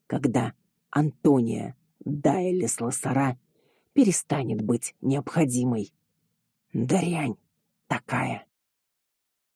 когда Антония Дайли Слосара перестанет быть необходимой. Дрянь такая.